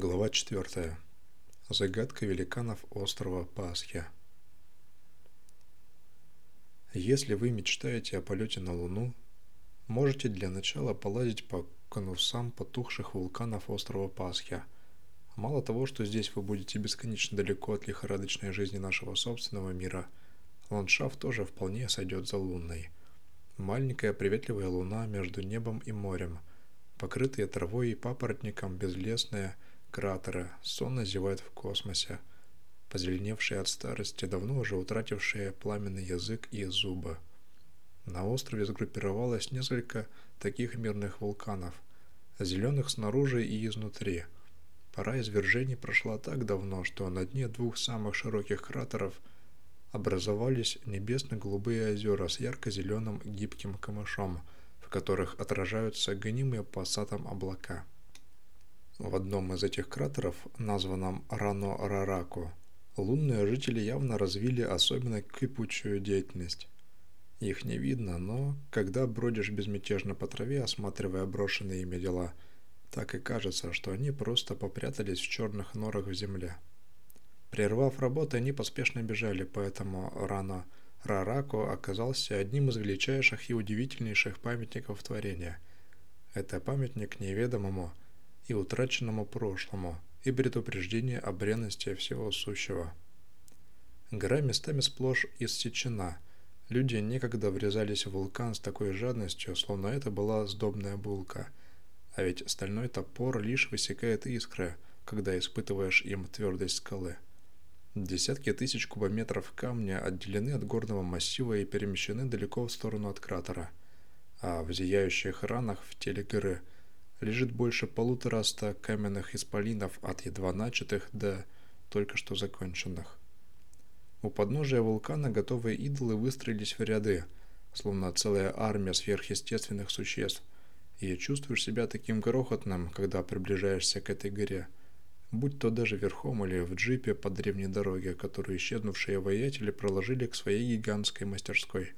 Глава 4. Загадка великанов острова Пасхи. Если вы мечтаете о полете на Луну, можете для начала полазить по конусам потухших вулканов острова Пасхи. Мало того, что здесь вы будете бесконечно далеко от лихорадочной жизни нашего собственного мира, ландшафт тоже вполне сойдет за лунный. Маленькая приветливая луна между небом и морем, покрытые травой и папоротником безлесная – кратеры сонно зевают в космосе, позеленевшие от старости, давно уже утратившие пламенный язык и зубы. На острове сгруппировалось несколько таких мирных вулканов, зеленых снаружи и изнутри. Пора извержений прошла так давно, что на дне двух самых широких кратеров образовались небесно-голубые озера с ярко-зеленым гибким камышом, в которых отражаются гонимые пассатом облака. В одном из этих кратеров, названном Рано-Рарако, лунные жители явно развили особенно кипучую деятельность. Их не видно, но когда бродишь безмятежно по траве, осматривая брошенные ими дела, так и кажется, что они просто попрятались в черных норах в земле. Прервав работу, они поспешно бежали, поэтому Рано Рарако оказался одним из величайших и удивительнейших памятников творения. Это памятник неведомому, и утраченному прошлому, и предупреждение о бренности всего сущего. Гора местами сплошь иссечена. Люди некогда врезались в вулкан с такой жадностью, словно это была сдобная булка. А ведь стальной топор лишь высекает искры, когда испытываешь им твердость скалы. Десятки тысяч кубометров камня отделены от горного массива и перемещены далеко в сторону от кратера. А в зияющих ранах в теле горы – лежит больше полутораста каменных исполинов от едва начатых до только что законченных. У подножия вулкана готовые идолы выстроились в ряды, словно целая армия сверхъестественных существ, и чувствуешь себя таким грохотным, когда приближаешься к этой горе, будь то даже верхом или в джипе по древней дороге, которую исчезнувшие воятели проложили к своей гигантской мастерской.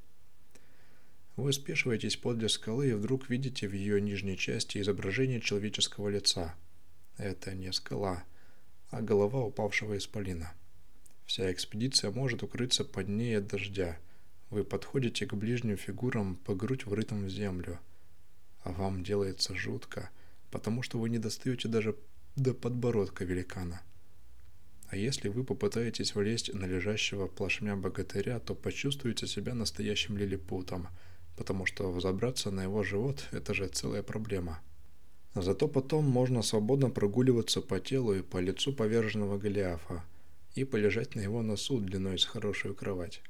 Вы спешиваетесь подле скалы и вдруг видите в ее нижней части изображение человеческого лица. Это не скала, а голова упавшего исполина. Вся экспедиция может укрыться под ней от дождя. Вы подходите к ближним фигурам по грудь врытым в землю. А вам делается жутко, потому что вы не достаете даже до подбородка великана. А если вы попытаетесь влезть на лежащего плашмя богатыря, то почувствуете себя настоящим лилипутом – потому что взобраться на его живот – это же целая проблема. Зато потом можно свободно прогуливаться по телу и по лицу поверженного Голиафа и полежать на его носу длиной с хорошую кровать.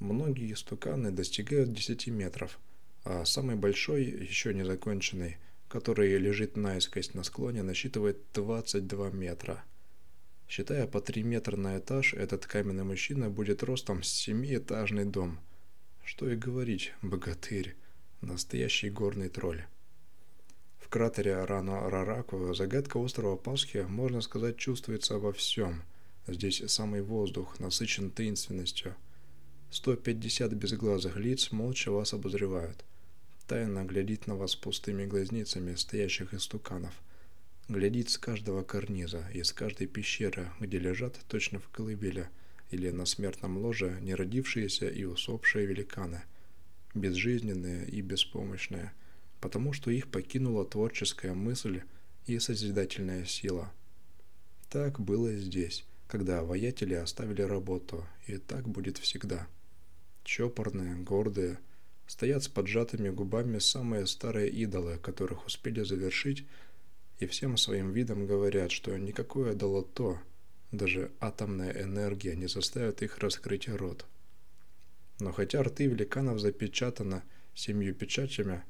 Многие стуканы достигают 10 метров, а самый большой, еще не законченный, который лежит наискось на склоне, насчитывает 22 метра. Считая по 3 метра на этаж, этот каменный мужчина будет ростом с семиэтажный дом – что и говорить, богатырь, настоящий горный тролль. В кратере Рано-Рараку загадка острова Пасхи, можно сказать, чувствуется во всем. Здесь самый воздух насыщен таинственностью. 150 безглазых лиц молча вас обозревают. Тайно глядит на вас пустыми глазницами стоящих истуканов. Глядит с каждого карниза, из каждой пещеры, где лежат точно в колыбели – или на смертном ложе неродившиеся и усопшие великаны, безжизненные и беспомощные, потому что их покинула творческая мысль и созидательная сила. Так было здесь, когда воятели оставили работу, и так будет всегда. Чопорные, гордые, стоят с поджатыми губами самые старые идолы, которых успели завершить, и всем своим видом говорят, что никакое долото – даже атомная энергия не заставит их раскрыть рот. Но хотя рты великанов запечатаны семью печатями,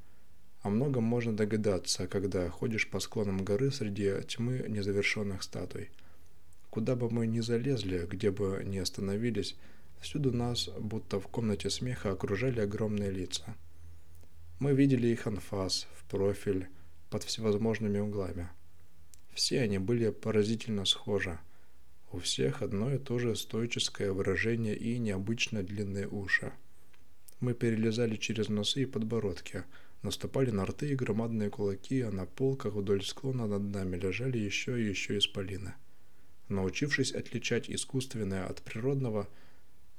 о многом можно догадаться, когда ходишь по склонам горы среди тьмы незавершенных статуй. Куда бы мы ни залезли, где бы ни остановились, всюду нас, будто в комнате смеха, окружали огромные лица. Мы видели их анфас, в профиль, под всевозможными углами. Все они были поразительно схожи – у всех одно и то же стоическое выражение и необычно длинные уши. Мы перелезали через носы и подбородки, наступали на рты и громадные кулаки, а на полках вдоль склона над нами лежали еще и еще исполины. Научившись отличать искусственное от природного,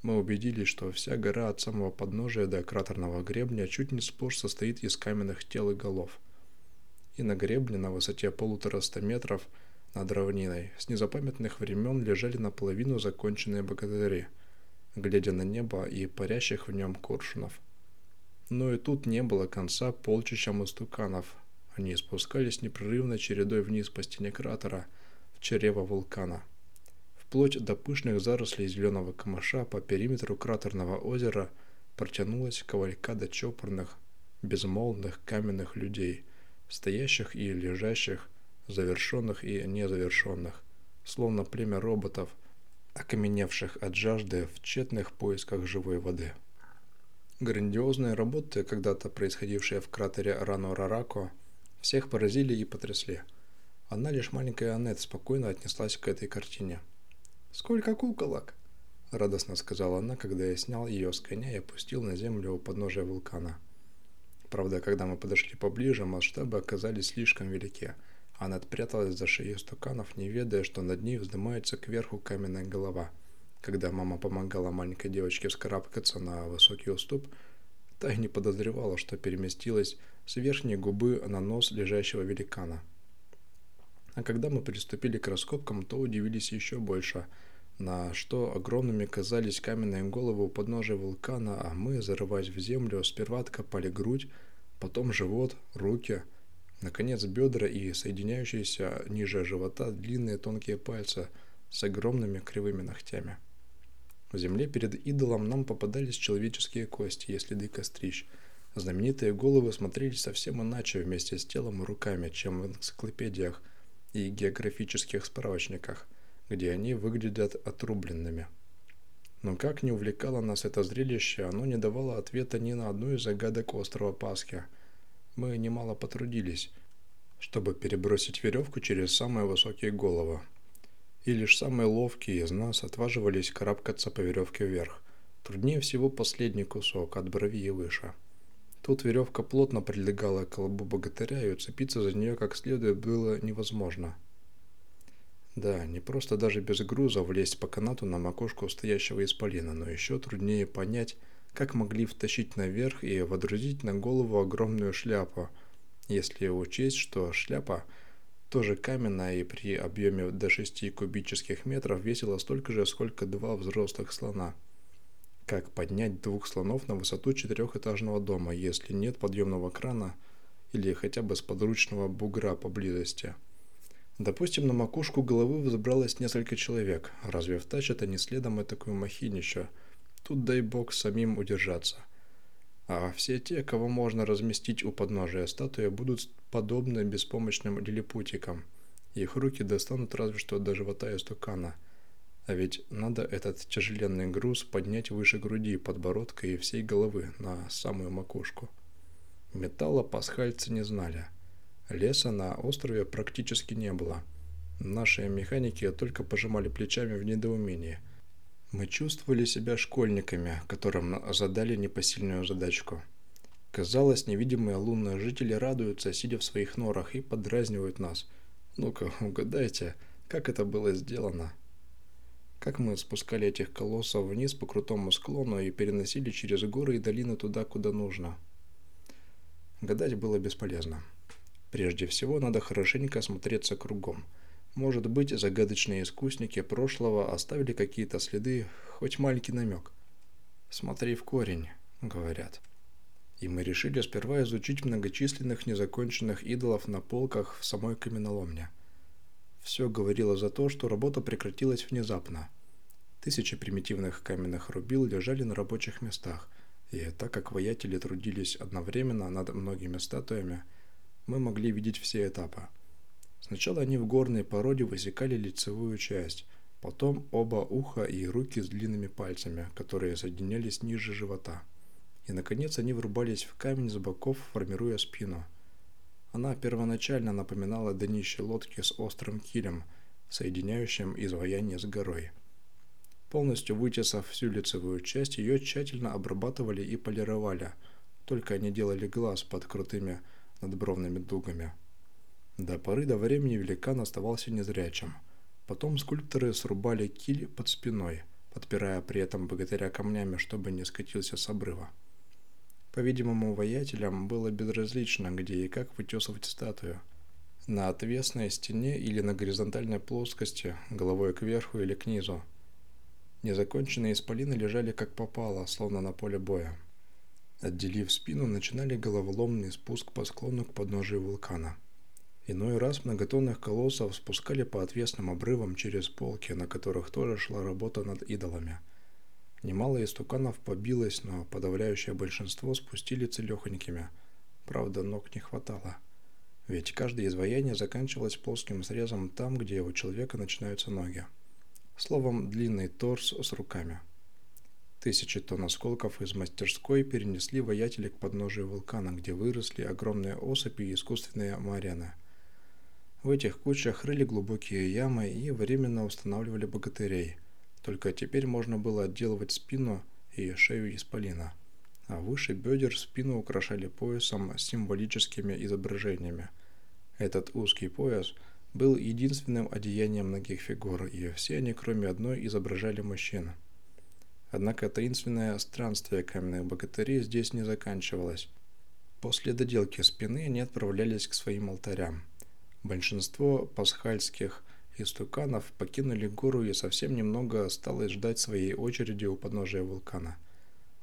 мы убедились, что вся гора от самого подножия до кратерного гребня чуть не сплошь состоит из каменных тел и голов. И на гребне на высоте полутораста метров над равниной с незапамятных времен лежали наполовину законченные богатыри, глядя на небо и парящих в нем коршунов. Но и тут не было конца полчищам истуканов. Они спускались непрерывно чередой вниз по стене кратера в чрево вулкана – Вплоть до пышных зарослей зеленого камыша по периметру кратерного озера протянулась кавалькада чопорных, безмолвных каменных людей, стоящих и лежащих, завершенных и незавершенных, словно племя роботов, окаменевших от жажды в тщетных поисках живой воды. Грандиозные работы, когда-то происходившие в кратере Рано-Рарако, всех поразили и потрясли. Она лишь маленькая Аннет спокойно отнеслась к этой картине – «Сколько куколок!» – радостно сказала она, когда я снял ее с коня и опустил на землю у подножия вулкана. Правда, когда мы подошли поближе, масштабы оказались слишком велики. Она отпряталась за шею стуканов, не ведая, что над ней вздымается кверху каменная голова. Когда мама помогала маленькой девочке вскарабкаться на высокий уступ, та и не подозревала, что переместилась с верхней губы на нос лежащего великана. А когда мы приступили к раскопкам, то удивились еще больше – на что огромными казались каменные головы у подножия вулкана, а мы, зарываясь в землю, сперва откопали грудь, потом живот, руки, наконец бедра и соединяющиеся ниже живота длинные тонкие пальцы с огромными кривыми ногтями. В земле перед идолом нам попадались человеческие кости и следы кострищ. Знаменитые головы смотрелись совсем иначе вместе с телом и руками, чем в энциклопедиях и географических справочниках – где они выглядят отрубленными. Но как не увлекало нас это зрелище, оно не давало ответа ни на одну из загадок острова Пасхи. Мы немало потрудились, чтобы перебросить веревку через самые высокие головы. И лишь самые ловкие из нас отваживались карабкаться по веревке вверх. Труднее всего последний кусок, от брови и выше. Тут веревка плотно прилегала к колбу богатыря, и уцепиться за нее как следует было невозможно – да, не просто даже без груза влезть по канату на макушку стоящего исполина, но еще труднее понять, как могли втащить наверх и водрузить на голову огромную шляпу, если учесть, что шляпа тоже каменная и при объеме до 6 кубических метров весила столько же, сколько два взрослых слона. Как поднять двух слонов на высоту четырехэтажного дома, если нет подъемного крана или хотя бы с подручного бугра поблизости – Допустим, на макушку головы взобралось несколько человек. Разве втащат они следом такую махинищу? Тут дай бог самим удержаться. А все те, кого можно разместить у подножия статуи, будут подобны беспомощным лилипутикам. Их руки достанут разве что до живота и стукана. А ведь надо этот тяжеленный груз поднять выше груди, подбородка и всей головы на самую макушку. Металла пасхальцы не знали – Леса на острове практически не было. Наши механики только пожимали плечами в недоумении. Мы чувствовали себя школьниками, которым задали непосильную задачку. Казалось, невидимые лунные жители радуются, сидя в своих норах, и подразнивают нас. Ну-ка, угадайте, как это было сделано? Как мы спускали этих колоссов вниз по крутому склону и переносили через горы и долины туда, куда нужно? Гадать было бесполезно. Прежде всего, надо хорошенько осмотреться кругом. Может быть, загадочные искусники прошлого оставили какие-то следы, хоть маленький намек. «Смотри в корень», — говорят. И мы решили сперва изучить многочисленных незаконченных идолов на полках в самой каменоломне. Все говорило за то, что работа прекратилась внезапно. Тысячи примитивных каменных рубил лежали на рабочих местах, и так как воятели трудились одновременно над многими статуями – мы могли видеть все этапы. Сначала они в горной породе высекали лицевую часть, потом оба уха и руки с длинными пальцами, которые соединялись ниже живота. И, наконец, они врубались в камень с боков, формируя спину. Она первоначально напоминала днище лодки с острым килем, соединяющим изваяние с горой. Полностью вытесав всю лицевую часть, ее тщательно обрабатывали и полировали – только они делали глаз под крутыми надбровными дугами. До поры до времени великан оставался незрячим. Потом скульпторы срубали киль под спиной, подпирая при этом богатыря камнями, чтобы не скатился с обрыва. По-видимому, воятелям было безразлично, где и как вытесывать статую. На отвесной стене или на горизонтальной плоскости, головой кверху или к низу. Незаконченные исполины лежали как попало, словно на поле боя. Отделив спину, начинали головоломный спуск по склону к подножию вулкана. Иной раз многотонных колоссов спускали по отвесным обрывам через полки, на которых тоже шла работа над идолами – Немало истуканов побилось, но подавляющее большинство спустили целехонькими. Правда, ног не хватало. Ведь каждое изваяние заканчивалось плоским срезом там, где у человека начинаются ноги. Словом, длинный торс с руками. Тысячи тонн осколков из мастерской перенесли воятели к подножию вулкана, где выросли огромные осыпи и искусственные марены. В этих кучах рыли глубокие ямы и временно устанавливали богатырей – только теперь можно было отделывать спину и шею исполина. А выше бедер спину украшали поясом с символическими изображениями. Этот узкий пояс был единственным одеянием многих фигур, и все они, кроме одной, изображали мужчин. Однако таинственное странствие каменных богатырей здесь не заканчивалось. После доделки спины они отправлялись к своим алтарям. Большинство пасхальских истуканов покинули гору и совсем немного осталось ждать своей очереди у подножия вулкана.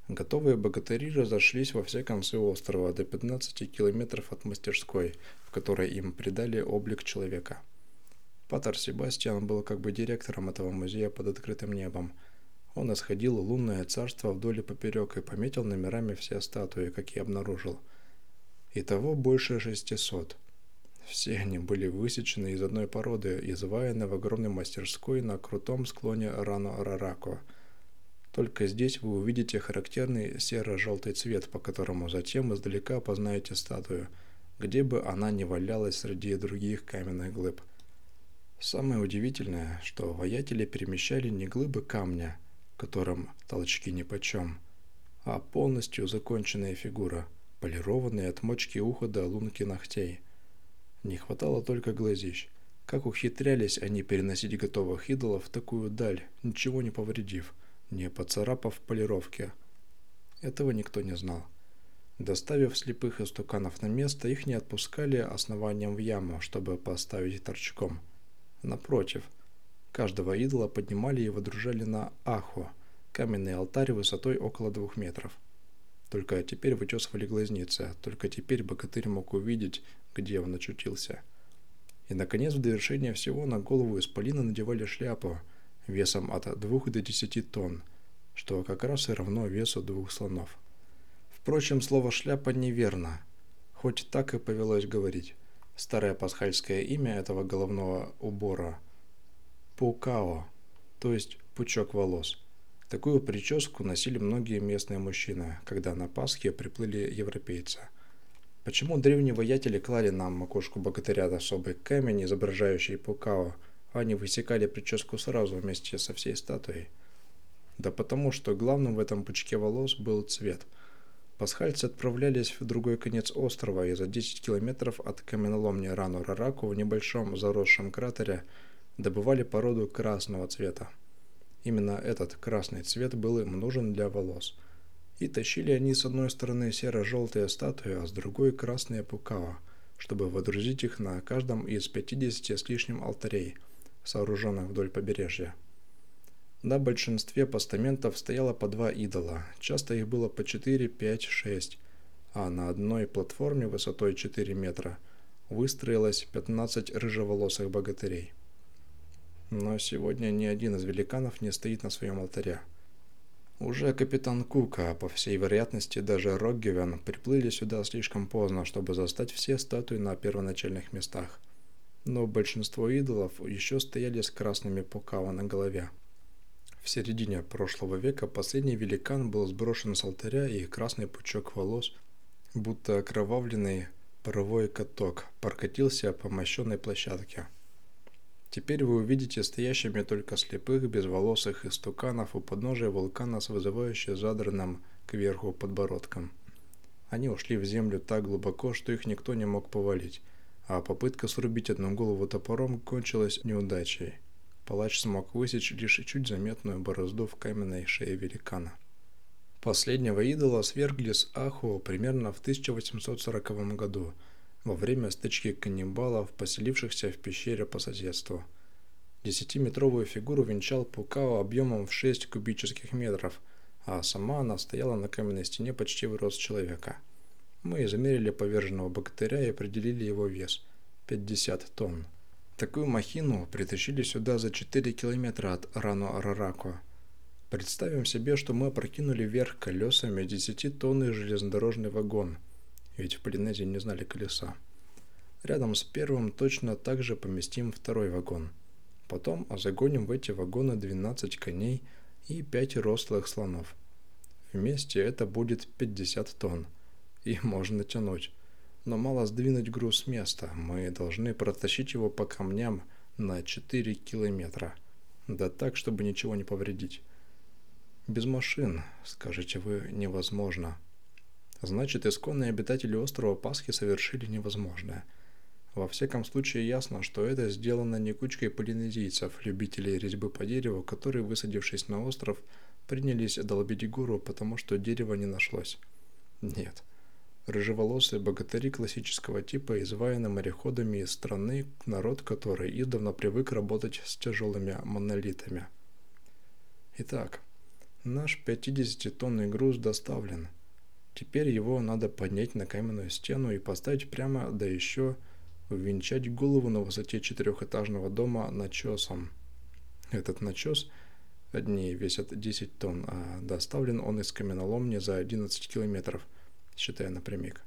Готовые богатыри разошлись во все концы острова до 15 километров от мастерской, в которой им придали облик человека. Патер Себастьян был как бы директором этого музея под открытым небом. Он исходил лунное царство вдоль и поперек и пометил номерами все статуи, какие обнаружил. Итого больше 600. Все они были высечены из одной породы и заваяны в огромной мастерской на крутом склоне Рано-Рарако. Только здесь вы увидите характерный серо-желтый цвет, по которому затем издалека познаете статую, где бы она ни валялась среди других каменных глыб. Самое удивительное, что воятели перемещали не глыбы камня, которым толчки нипочем, а полностью законченная фигура, полированные от мочки уха до лунки ногтей – не хватало только глазищ. Как ухитрялись они переносить готовых идолов в такую даль, ничего не повредив, не поцарапав полировки. Этого никто не знал. Доставив слепых истуканов на место, их не отпускали основанием в яму, чтобы поставить торчком. Напротив, каждого идола поднимали и водружали на аху, каменный алтарь высотой около двух метров. Только теперь вычесывали глазницы, только теперь богатырь мог увидеть, где он очутился. И, наконец, в довершение всего на голову исполина надевали шляпу весом от 2 до 10 тонн, что как раз и равно весу двух слонов. Впрочем, слово «шляпа» неверно, хоть так и повелось говорить. Старое пасхальское имя этого головного убора – пукао, то есть пучок волос. Такую прическу носили многие местные мужчины, когда на Пасхе приплыли европейцы – Почему древние воятели клали на макушку богатыря особый камень, изображающий Пукао, а не высекали прическу сразу вместе со всей статуей? Да потому, что главным в этом пучке волос был цвет. Пасхальцы отправлялись в другой конец острова и за 10 километров от каменоломни Рану-Рараку в небольшом заросшем кратере добывали породу красного цвета. Именно этот красный цвет был им нужен для волос – и тащили они с одной стороны серо-желтые статуи, а с другой красные пукао, чтобы водрузить их на каждом из 50 с лишним алтарей, сооруженных вдоль побережья. На большинстве постаментов стояло по два идола, часто их было по 4, 5, 6, а на одной платформе высотой 4 метра выстроилось 15 рыжеволосых богатырей. Но сегодня ни один из великанов не стоит на своем алтаре – уже капитан Кук, а по всей вероятности даже Роггевен, приплыли сюда слишком поздно, чтобы застать все статуи на первоначальных местах. Но большинство идолов еще стояли с красными пукава на голове. В середине прошлого века последний великан был сброшен с алтаря, и красный пучок волос, будто окровавленный паровой каток, прокатился по мощенной площадке. Теперь вы увидите стоящими только слепых, безволосых истуканов у подножия вулкана с вызывающе задранным кверху подбородком. Они ушли в землю так глубоко, что их никто не мог повалить, а попытка срубить одну голову топором кончилась неудачей. Палач смог высечь лишь чуть заметную борозду в каменной шее великана. Последнего идола свергли с Аху примерно в 1840 году, во время стычки каннибалов, поселившихся в пещере по соседству. Десятиметровую фигуру венчал Пукао объемом в 6 кубических метров, а сама она стояла на каменной стене почти в рост человека. Мы измерили поверженного богатыря и определили его вес – 50 тонн. Такую махину притащили сюда за 4 километра от Рану-Арарако. Представим себе, что мы опрокинули вверх колесами 10-тонный железнодорожный вагон, ведь в Полинезии не знали колеса. Рядом с первым точно так же поместим второй вагон – Потом загоним в эти вагоны 12 коней и 5 рослых слонов. Вместе это будет 50 тонн. И можно тянуть. Но мало сдвинуть груз с места. Мы должны протащить его по камням на 4 километра. Да так, чтобы ничего не повредить. Без машин, скажете вы, невозможно. Значит, исконные обитатели острова Пасхи совершили невозможное – во всяком случае ясно, что это сделано не кучкой полинезийцев, любителей резьбы по дереву, которые, высадившись на остров, принялись долбить гору, потому что дерева не нашлось. Нет. Рыжеволосые богатыри классического типа, изваяны мореходами из страны, народ которой издавна привык работать с тяжелыми монолитами. Итак, наш 50-тонный груз доставлен. Теперь его надо поднять на каменную стену и поставить прямо, да еще венчать голову на высоте четырехэтажного дома начесом. Этот начес одни весят 10 тонн, а доставлен он из каменоломни за 11 километров, считая напрямик.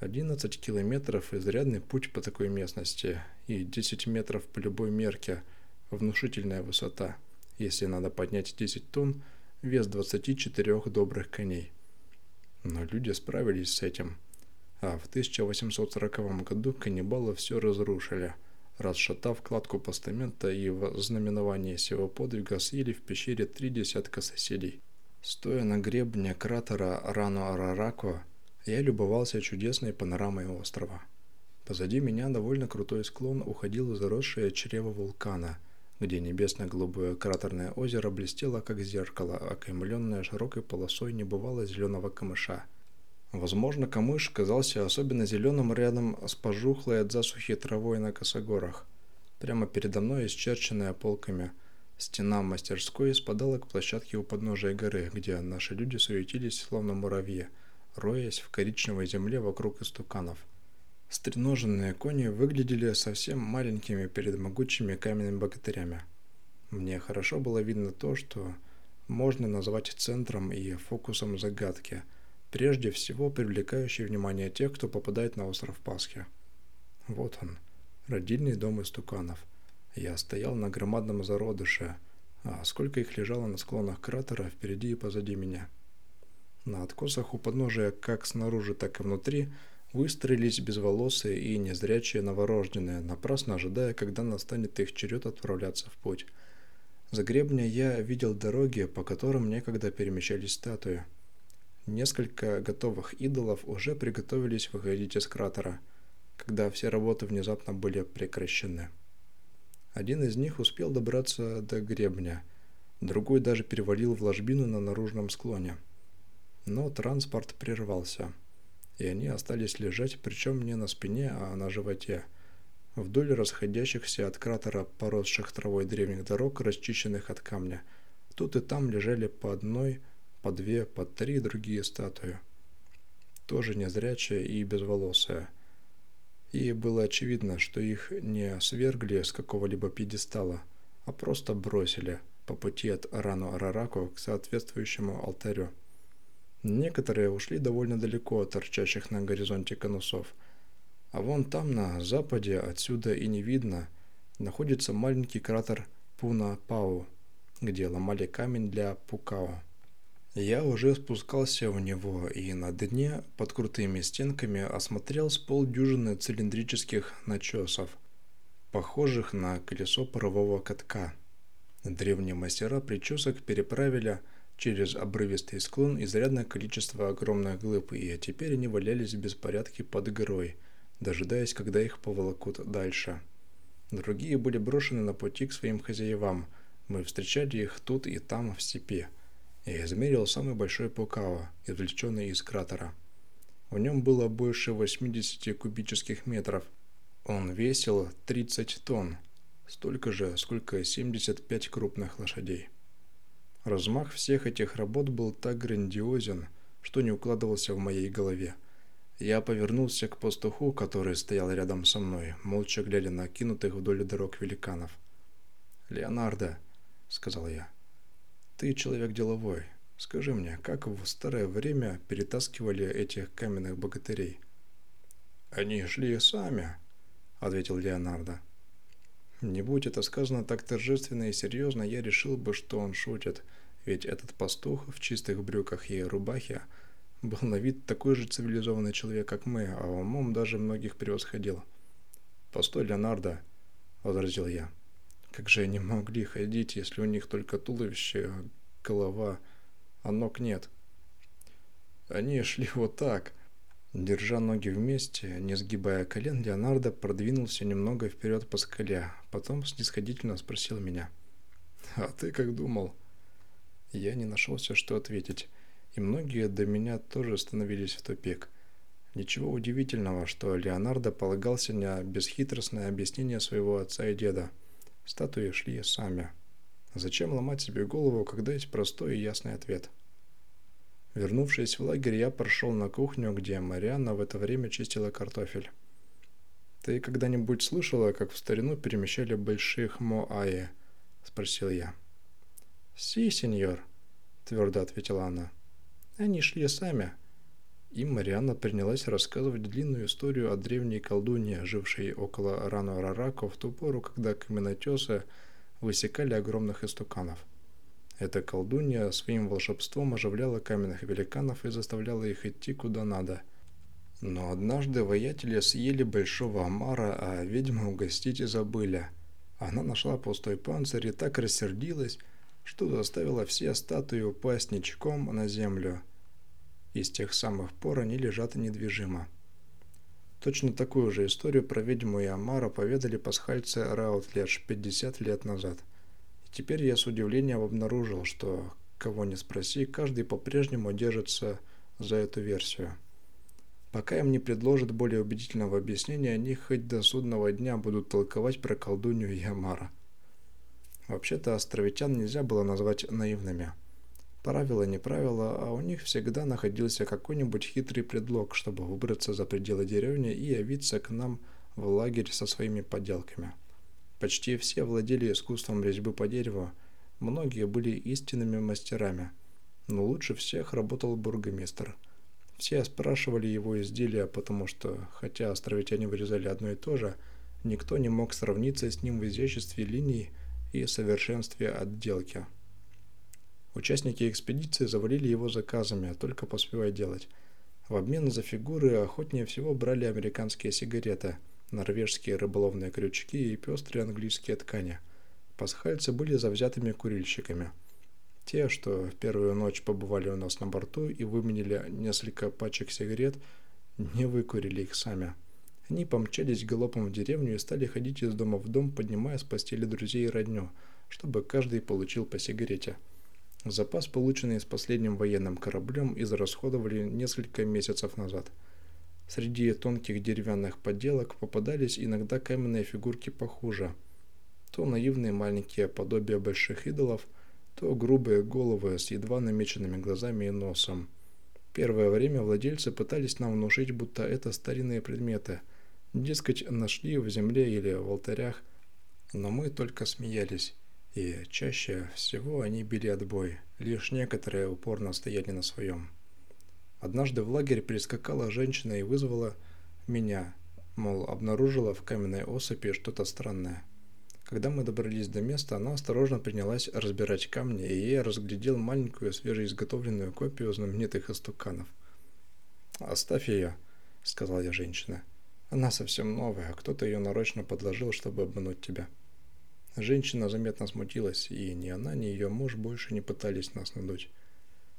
11 километров – изрядный путь по такой местности, и 10 метров по любой мерке – внушительная высота, если надо поднять 10 тонн, вес 24 добрых коней. Но люди справились с этим – а в 1840 году каннибалы все разрушили, расшатав кладку постамента и в знаменование сего подвига съели в пещере три десятка соседей. Стоя на гребне кратера Рану-Арарако, я любовался чудесной панорамой острова. Позади меня довольно крутой склон уходил в заросшее чрево вулкана, где небесно-голубое кратерное озеро блестело как зеркало, окаймленное широкой полосой небывало зеленого камыша – Возможно, камыш казался особенно зеленым рядом с пожухлой от засухи травой на косогорах. Прямо передо мной, исчерченная полками, стена мастерской спадала к площадке у подножия горы, где наши люди суетились, словно муравьи, роясь в коричневой земле вокруг истуканов. Стреноженные кони выглядели совсем маленькими перед могучими каменными богатырями. Мне хорошо было видно то, что можно назвать центром и фокусом загадки – прежде всего привлекающий внимание тех, кто попадает на остров Пасхи. Вот он, родильный дом истуканов. Я стоял на громадном зародыше, а сколько их лежало на склонах кратера впереди и позади меня. На откосах у подножия, как снаружи, так и внутри, выстроились безволосые и незрячие новорожденные, напрасно ожидая, когда настанет их черед отправляться в путь. За гребня я видел дороги, по которым некогда перемещались статуи – Несколько готовых идолов уже приготовились выходить из кратера, когда все работы внезапно были прекращены. Один из них успел добраться до гребня, другой даже перевалил в ложбину на наружном склоне. Но транспорт прервался, и они остались лежать, причем не на спине, а на животе, вдоль расходящихся от кратера поросших травой древних дорог, расчищенных от камня. Тут и там лежали по одной по две, по три другие статуи. Тоже незрячая и безволосая. И было очевидно, что их не свергли с какого-либо пьедестала, а просто бросили по пути от Рану Арараку к соответствующему алтарю. Некоторые ушли довольно далеко от торчащих на горизонте конусов. А вон там, на западе, отсюда и не видно, находится маленький кратер Пуна-Пау, где ломали камень для Пукао. Я уже спускался в него и на дне под крутыми стенками осмотрел с полдюжины цилиндрических начесов, похожих на колесо парового катка. Древние мастера причесок переправили через обрывистый склон изрядное количество огромных глыб, и теперь они валялись в беспорядке под горой, дожидаясь, когда их поволокут дальше. Другие были брошены на пути к своим хозяевам. Мы встречали их тут и там в степи. Я измерил самый большой пукао, извлеченный из кратера. В нем было больше 80 кубических метров. Он весил 30 тонн, столько же, сколько 75 крупных лошадей. Размах всех этих работ был так грандиозен, что не укладывался в моей голове. Я повернулся к пастуху, который стоял рядом со мной, молча глядя на кинутых вдоль дорог великанов. «Леонардо», — сказал я, — «ты человек деловой. Скажи мне, как в старое время перетаскивали этих каменных богатырей?» «Они шли сами», — ответил Леонардо. Не будь это сказано так торжественно и серьезно, я решил бы, что он шутит, ведь этот пастух в чистых брюках и рубахе был на вид такой же цивилизованный человек, как мы, а умом даже многих превосходил. «Постой, Леонардо», — возразил я. «Как же они могли ходить, если у них только туловище, голова, а ног нет?» «Они шли вот так», Держа ноги вместе, не сгибая колен, Леонардо продвинулся немного вперед по скале, потом снисходительно спросил меня. «А ты как думал?» Я не нашелся, что ответить, и многие до меня тоже становились в тупик. Ничего удивительного, что Леонардо полагался на бесхитростное объяснение своего отца и деда. Статуи шли сами. Зачем ломать себе голову, когда есть простой и ясный ответ? Вернувшись в лагерь, я прошел на кухню, где Марианна в это время чистила картофель. «Ты когда-нибудь слышала, как в старину перемещали больших моаи?» – спросил я. «Си, сеньор», – твердо ответила она. «Они шли сами». И Марианна принялась рассказывать длинную историю о древней колдунье, жившей около Рану Рарако в ту пору, когда каменотесы высекали огромных истуканов. Эта колдунья своим волшебством оживляла каменных великанов и заставляла их идти куда надо. Но однажды воятели съели большого омара, а ведьмы угостить и забыли. Она нашла пустой панцирь и так рассердилась, что заставила все статуи упасть ничком на землю. И с тех самых пор они лежат недвижимо. Точно такую же историю про ведьму и Амара поведали пасхальцы Раутледж 50 лет назад – Теперь я с удивлением обнаружил, что кого не спроси, каждый по-прежнему держится за эту версию. Пока им не предложат более убедительного объяснения, они хоть до судного дня будут толковать про колдунью Ямара. Вообще-то островитян нельзя было назвать наивными. Правило не правило, а у них всегда находился какой-нибудь хитрый предлог, чтобы выбраться за пределы деревни и явиться к нам в лагерь со своими поделками. Почти все владели искусством резьбы по дереву, многие были истинными мастерами, но лучше всех работал бургомистр. Все спрашивали его изделия, потому что, хотя островитяне вырезали одно и то же, никто не мог сравниться с ним в изяществе линий и совершенстве отделки. Участники экспедиции завалили его заказами, только поспевая делать. В обмен за фигуры охотнее всего брали американские сигареты – норвежские рыболовные крючки и пестрые английские ткани. Пасхальцы были завзятыми курильщиками. Те, что в первую ночь побывали у нас на борту и выменили несколько пачек сигарет, не выкурили их сами. Они помчались галопом в деревню и стали ходить из дома в дом, поднимая с постели друзей и родню, чтобы каждый получил по сигарете. Запас, полученный с последним военным кораблем, израсходовали несколько месяцев назад – Среди тонких деревянных подделок попадались иногда каменные фигурки похуже. То наивные маленькие подобия больших идолов, то грубые головы с едва намеченными глазами и носом. Первое время владельцы пытались нам внушить, будто это старинные предметы. Дескать, нашли в земле или в алтарях. Но мы только смеялись. И чаще всего они били отбой. Лишь некоторые упорно стояли на своем. Однажды в лагерь прискакала женщина и вызвала меня, мол, обнаружила в каменной осыпи что-то странное. Когда мы добрались до места, она осторожно принялась разбирать камни, и я разглядел маленькую свежеизготовленную копию знаменитых истуканов. «Оставь ее», — сказал я женщине. «Она совсем новая, а кто-то ее нарочно подложил, чтобы обмануть тебя». Женщина заметно смутилась, и ни она, ни ее муж больше не пытались нас надуть.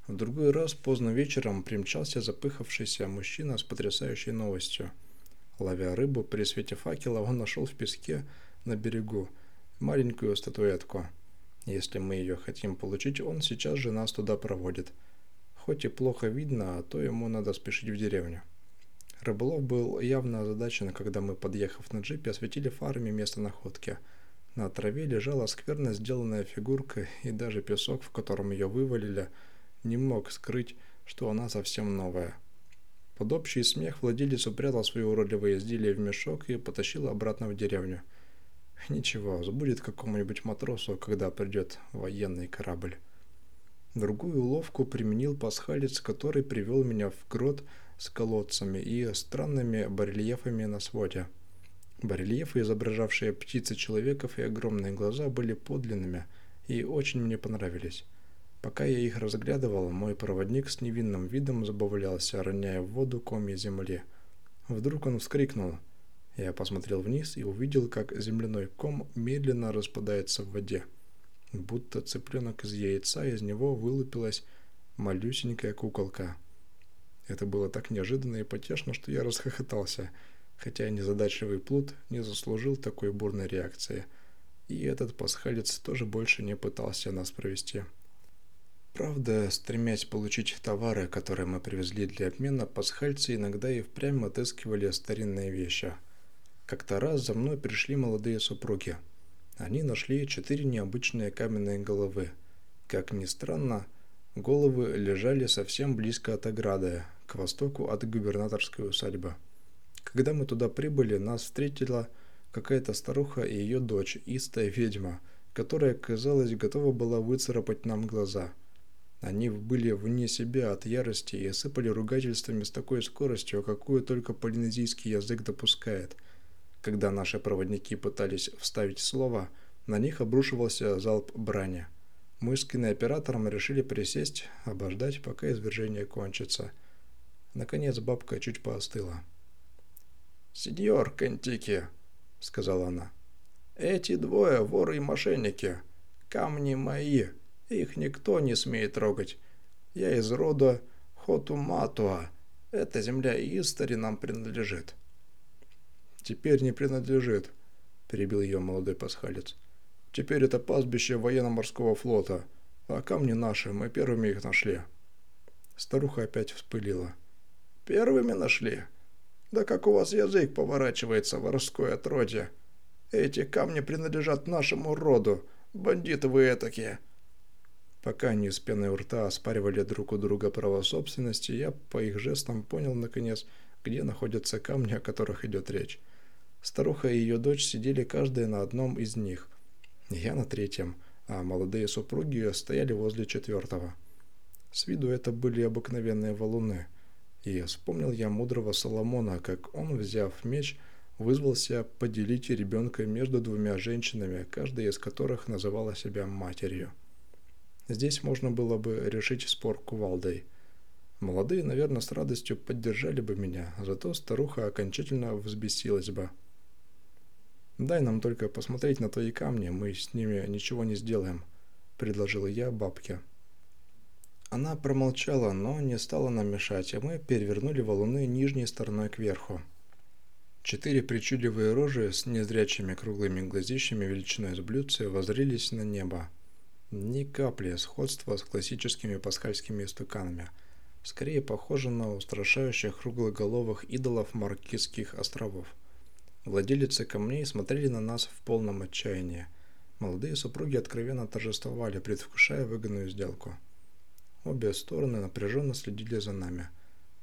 В другой раз поздно вечером примчался запыхавшийся мужчина с потрясающей новостью. Ловя рыбу при свете факела, он нашел в песке на берегу маленькую статуэтку. Если мы ее хотим получить, он сейчас же нас туда проводит. Хоть и плохо видно, а то ему надо спешить в деревню. Рыболов был явно озадачен, когда мы, подъехав на джипе, осветили фарами место находки. На траве лежала скверно сделанная фигурка, и даже песок, в котором ее вывалили, не мог скрыть, что она совсем новая. Под общий смех владелец упрятал свои уродливые изделия в мешок и потащил обратно в деревню. Ничего, забудет какому-нибудь матросу, когда придет военный корабль. Другую уловку применил пасхалец, который привел меня в грот с колодцами и странными барельефами на своде. Барельефы, изображавшие птицы человеков и огромные глаза, были подлинными и очень мне понравились. Пока я их разглядывал, мой проводник с невинным видом забавлялся, роняя в воду комья земли. Вдруг он вскрикнул. Я посмотрел вниз и увидел, как земляной ком медленно распадается в воде. Будто цыпленок из яйца, из него вылупилась малюсенькая куколка. Это было так неожиданно и потешно, что я расхохотался, хотя незадачливый плут не заслужил такой бурной реакции. И этот пасхалец тоже больше не пытался нас провести. Правда, стремясь получить товары, которые мы привезли для обмена, пасхальцы иногда и впрямь отыскивали старинные вещи. Как-то раз за мной пришли молодые супруги. Они нашли четыре необычные каменные головы. Как ни странно, головы лежали совсем близко от ограды, к востоку от губернаторской усадьбы. Когда мы туда прибыли, нас встретила какая-то старуха и ее дочь, истая ведьма, которая, казалось, готова была выцарапать нам глаза – они были вне себя от ярости и осыпали ругательствами с такой скоростью, какую только полинезийский язык допускает. Когда наши проводники пытались вставить слово, на них обрушивался залп брани. Мы с кинооператором решили присесть, обождать, пока извержение кончится. Наконец бабка чуть поостыла. «Сеньор Кентики», — сказала она, — «эти двое воры и мошенники. Камни мои». Их никто не смеет трогать. Я из рода Хотуматуа. Эта земля Истари нам принадлежит. Теперь не принадлежит, перебил ее молодой пасхалец. Теперь это пастбище военно-морского флота, а камни наши, мы первыми их нашли. Старуха опять вспылила. Первыми нашли? Да как у вас язык поворачивается, воровское отродье? Эти камни принадлежат нашему роду, бандиты вы этакие. Пока они с пеной у рта оспаривали друг у друга право собственности, я по их жестам понял, наконец, где находятся камни, о которых идет речь. Старуха и ее дочь сидели каждая на одном из них. Я на третьем, а молодые супруги стояли возле четвертого. С виду это были обыкновенные валуны. И вспомнил я мудрого Соломона, как он, взяв меч, вызвался поделить ребенка между двумя женщинами, каждая из которых называла себя матерью. Здесь можно было бы решить спор кувалдой. Молодые, наверное, с радостью поддержали бы меня, зато старуха окончательно взбесилась бы. «Дай нам только посмотреть на твои камни, мы с ними ничего не сделаем», – предложила я бабке. Она промолчала, но не стала нам мешать, и мы перевернули валуны нижней стороной кверху. Четыре причудливые рожи с незрячими круглыми глазищами величиной с блюдце возрились на небо. Ни капли сходства с классическими пасхальскими истуканами. Скорее похоже на устрашающих круглоголовых идолов Маркизских островов. Владелицы камней смотрели на нас в полном отчаянии. Молодые супруги откровенно торжествовали, предвкушая выгодную сделку. Обе стороны напряженно следили за нами.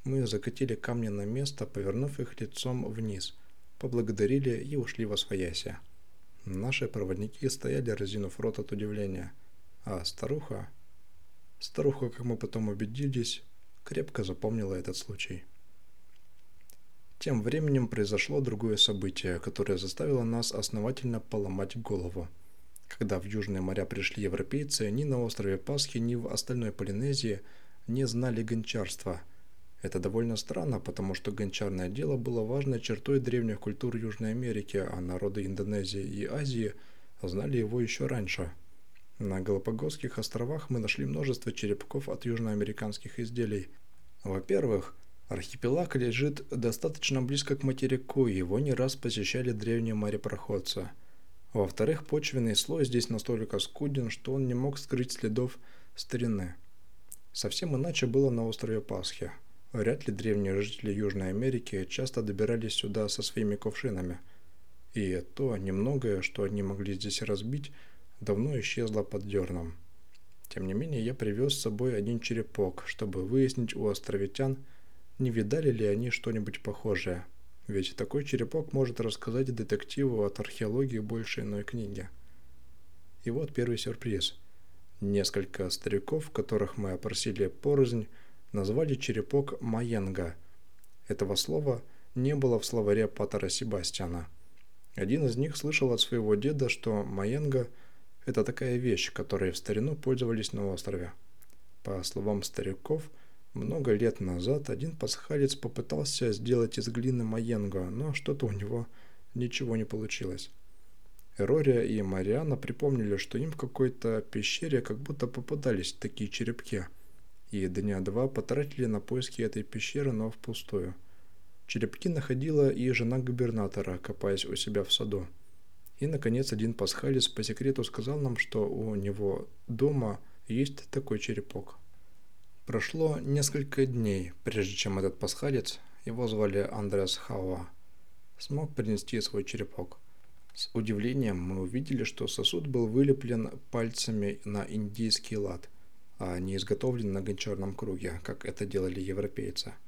Мы закатили камни на место, повернув их лицом вниз, поблагодарили и ушли во свояси. Наши проводники стояли, разинув рот от удивления – а старуха... Старуха, как мы потом убедились, крепко запомнила этот случай. Тем временем произошло другое событие, которое заставило нас основательно поломать голову. Когда в Южные моря пришли европейцы, ни на острове Пасхи, ни в остальной Полинезии не знали гончарства. Это довольно странно, потому что гончарное дело было важной чертой древних культур Южной Америки, а народы Индонезии и Азии знали его еще раньше – На Галапагосских островах мы нашли множество черепков от южноамериканских изделий. Во-первых, архипелаг лежит достаточно близко к материку, его не раз посещали древние морепроходцы. Во-вторых, почвенный слой здесь настолько скуден, что он не мог скрыть следов старины. Совсем иначе было на острове Пасхи. Вряд ли древние жители Южной Америки часто добирались сюда со своими кувшинами. И то немногое, что они могли здесь разбить – давно исчезла под дерном. Тем не менее, я привез с собой один черепок, чтобы выяснить у островитян, не видали ли они что-нибудь похожее. Ведь такой черепок может рассказать детективу от археологии больше иной книги. И вот первый сюрприз. Несколько стариков, которых мы опросили порознь, назвали черепок Маенга. Этого слова не было в словаре Паттера Себастьяна. Один из них слышал от своего деда, что Маенга – это такая вещь, которой в старину пользовались на острове. По словам стариков, много лет назад один пасхалец попытался сделать из глины маенго, но что-то у него ничего не получилось. Эрория и Мариана припомнили, что им в какой-то пещере как будто попадались такие черепки, и дня два потратили на поиски этой пещеры, но впустую. Черепки находила и жена губернатора, копаясь у себя в саду. И, наконец, один пасхалец по секрету сказал нам, что у него дома есть такой черепок. Прошло несколько дней, прежде чем этот пасхалец, его звали Андреас Хауа, смог принести свой черепок. С удивлением мы увидели, что сосуд был вылеплен пальцами на индийский лад, а не изготовлен на гончарном круге, как это делали европейцы –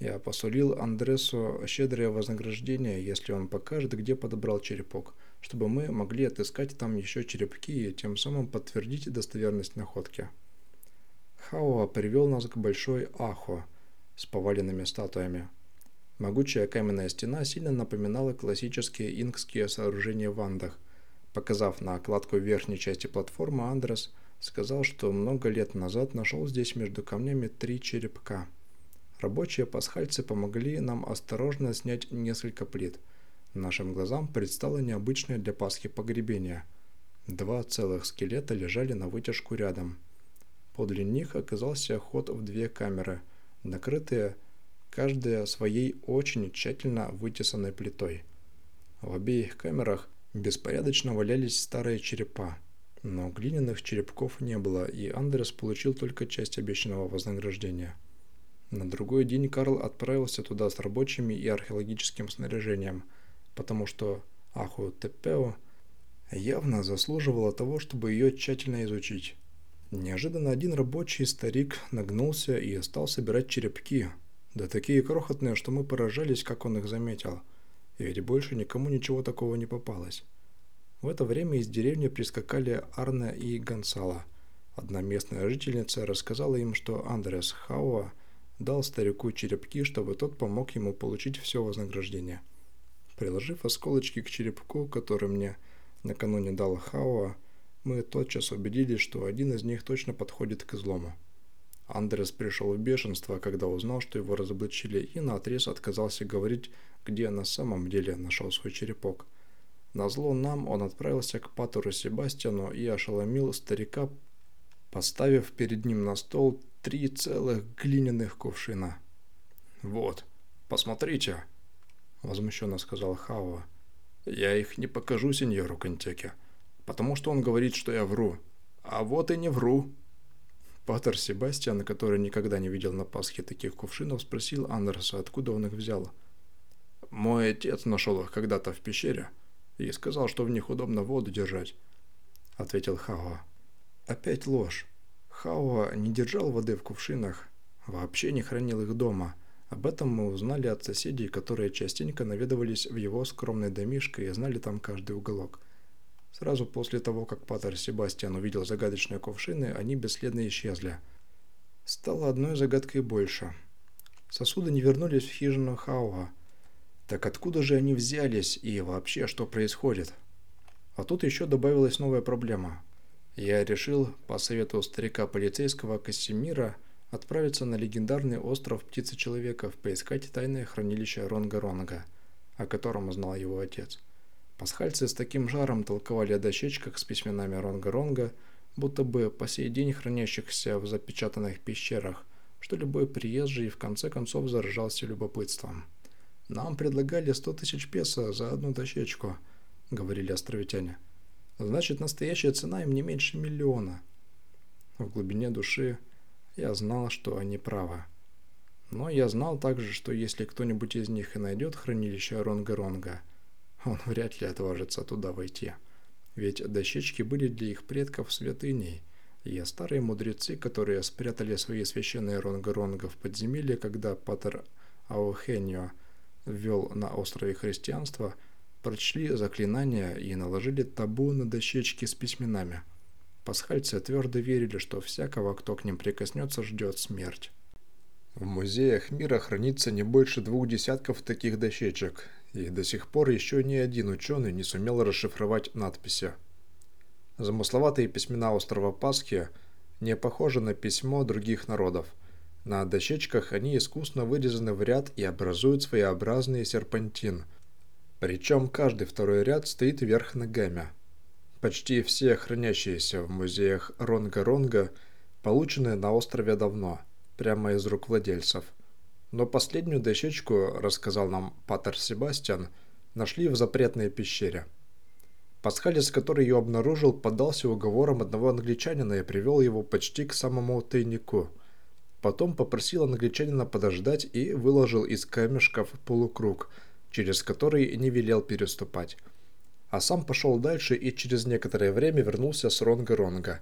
я посулил Андресу щедрое вознаграждение, если он покажет, где подобрал черепок, чтобы мы могли отыскать там еще черепки и тем самым подтвердить достоверность находки. Хауа привел нас к большой Ахо с поваленными статуями. Могучая каменная стена сильно напоминала классические инкские сооружения в Андах. Показав на окладку верхней части платформы, Андрес сказал, что много лет назад нашел здесь между камнями три черепка – Рабочие пасхальцы помогли нам осторожно снять несколько плит. Нашим глазам предстало необычное для Пасхи погребение. Два целых скелета лежали на вытяжку рядом. Подле них оказался ход в две камеры, накрытые каждая своей очень тщательно вытесанной плитой. В обеих камерах беспорядочно валялись старые черепа, но глиняных черепков не было, и Андрес получил только часть обещанного вознаграждения – на другой день Карл отправился туда с рабочими и археологическим снаряжением, потому что Аху Тепео явно заслуживала того, чтобы ее тщательно изучить. Неожиданно один рабочий старик нагнулся и стал собирать черепки, да такие крохотные, что мы поражались, как он их заметил, ведь больше никому ничего такого не попалось. В это время из деревни прискакали Арне и Гонсало. Одна местная жительница рассказала им, что Андреас Хауа – дал старику черепки, чтобы тот помог ему получить все вознаграждение. Приложив осколочки к черепку, который мне накануне дал Хауа, мы тотчас убедились, что один из них точно подходит к излому. Андрес пришел в бешенство, когда узнал, что его разоблачили, и наотрез отказался говорить, где на самом деле нашел свой черепок. Назло нам он отправился к Патору Себастьяну и ошеломил старика, поставив перед ним на стол три целых глиняных кувшина. «Вот, посмотрите», — возмущенно сказал Хауа. «Я их не покажу сеньору Контеке, потому что он говорит, что я вру. А вот и не вру». Патер Себастьян, который никогда не видел на Пасхе таких кувшинов, спросил Андерса, откуда он их взял. «Мой отец нашел их когда-то в пещере и сказал, что в них удобно воду держать», — ответил Хауа. «Опять ложь. Хауа не держал воды в кувшинах, вообще не хранил их дома. Об этом мы узнали от соседей, которые частенько наведывались в его скромное домишко и знали там каждый уголок. Сразу после того, как Патер Себастьян увидел загадочные кувшины, они бесследно исчезли. Стало одной загадкой больше. Сосуды не вернулись в хижину Хауа. Так откуда же они взялись и вообще что происходит? А тут еще добавилась новая проблема. Я решил, по совету старика полицейского Кассимира, отправиться на легендарный остров Птицы-человека поискать тайное хранилище Ронга-Ронга, о котором знал его отец. Пасхальцы с таким жаром толковали о дощечках с письменами Ронга-Ронга, будто бы по сей день хранящихся в запечатанных пещерах, что любой приезжий в конце концов заражался любопытством. «Нам предлагали сто тысяч песо за одну дощечку», — говорили островитяне. «Значит, настоящая цена им не меньше миллиона». В глубине души я знал, что они правы. Но я знал также, что если кто-нибудь из них и найдет хранилище Ронга-Ронга, он вряд ли отважится туда войти. Ведь дощечки были для их предков святыней, и старые мудрецы, которые спрятали свои священные ронга-ронга в подземелье, когда Патер Аухенио ввел на острове христианство, прочли заклинания и наложили табу на дощечки с письменами. Пасхальцы твердо верили, что всякого, кто к ним прикоснется, ждет смерть. В музеях мира хранится не больше двух десятков таких дощечек, и до сих пор еще ни один ученый не сумел расшифровать надписи. Замысловатые письмена острова Пасхи не похожи на письмо других народов. На дощечках они искусно вырезаны в ряд и образуют своеобразный серпантин. Причем каждый второй ряд стоит вверх ногами. Почти все хранящиеся в музеях Ронга-Ронга получены на острове давно, прямо из рук владельцев – но последнюю дощечку, рассказал нам Патер Себастьян, нашли в запретной пещере. Пасхалец, который ее обнаружил, поддался уговорам одного англичанина и привел его почти к самому тайнику. Потом попросил англичанина подождать и выложил из камешков полукруг, через который не велел переступать. А сам пошел дальше и через некоторое время вернулся с Ронга-Ронга.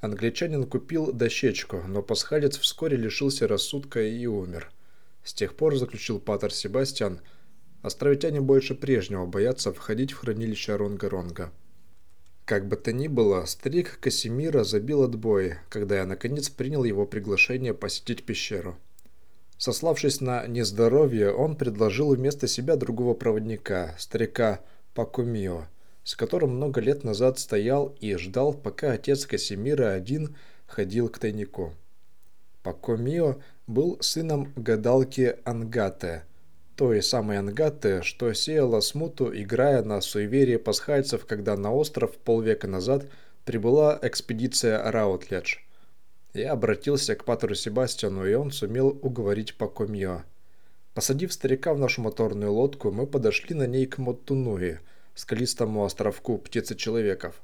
Англичанин купил дощечку, но пасхалец вскоре лишился рассудка и умер. С тех пор, заключил Патер Себастьян, островитяне больше прежнего боятся входить в хранилище Ронга-Ронга. Как бы то ни было, старик Касимира забил отбой, когда я наконец принял его приглашение посетить пещеру. Сославшись на нездоровье, он предложил вместо себя другого проводника, старика Пакумио, с которым много лет назад стоял и ждал, пока отец Касимира один ходил к тайнику. Пакумио был сыном гадалки Ангате, той самой Ангаты, что сеяла смуту, играя на суеверие пасхальцев, когда на остров полвека назад прибыла экспедиция Раутледж. Я обратился к Патру Себастьяну, и он сумел уговорить Пакомио. Посадив старика в нашу моторную лодку, мы подошли на ней к Моттунуи, скалистому островку птицы-человеков.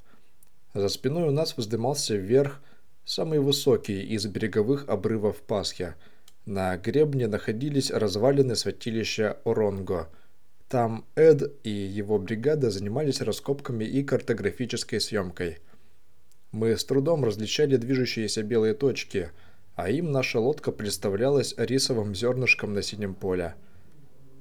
За спиной у нас вздымался вверх самый высокий из береговых обрывов Пасхи – на гребне находились развалины святилища Оронго. Там Эд и его бригада занимались раскопками и картографической съемкой. Мы с трудом различали движущиеся белые точки, а им наша лодка представлялась рисовым зернышком на синем поле.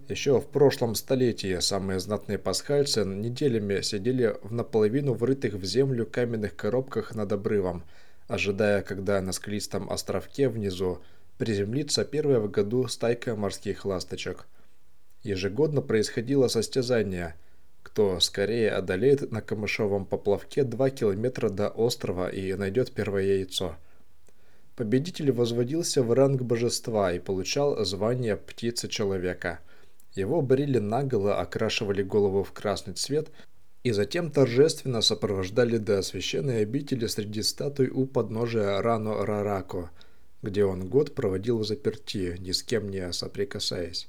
Еще в прошлом столетии самые знатные пасхальцы неделями сидели в наполовину врытых в землю каменных коробках над обрывом, ожидая, когда на скалистом островке внизу приземлиться первая в году стайка морских ласточек. Ежегодно происходило состязание, кто скорее одолеет на камышовом поплавке 2 километра до острова и найдет первое яйцо. Победитель возводился в ранг божества и получал звание птицы человека. Его брили наголо, окрашивали голову в красный цвет и затем торжественно сопровождали до священной обители среди статуй у подножия Рано Рарако – где он год проводил в заперти, ни с кем не соприкасаясь.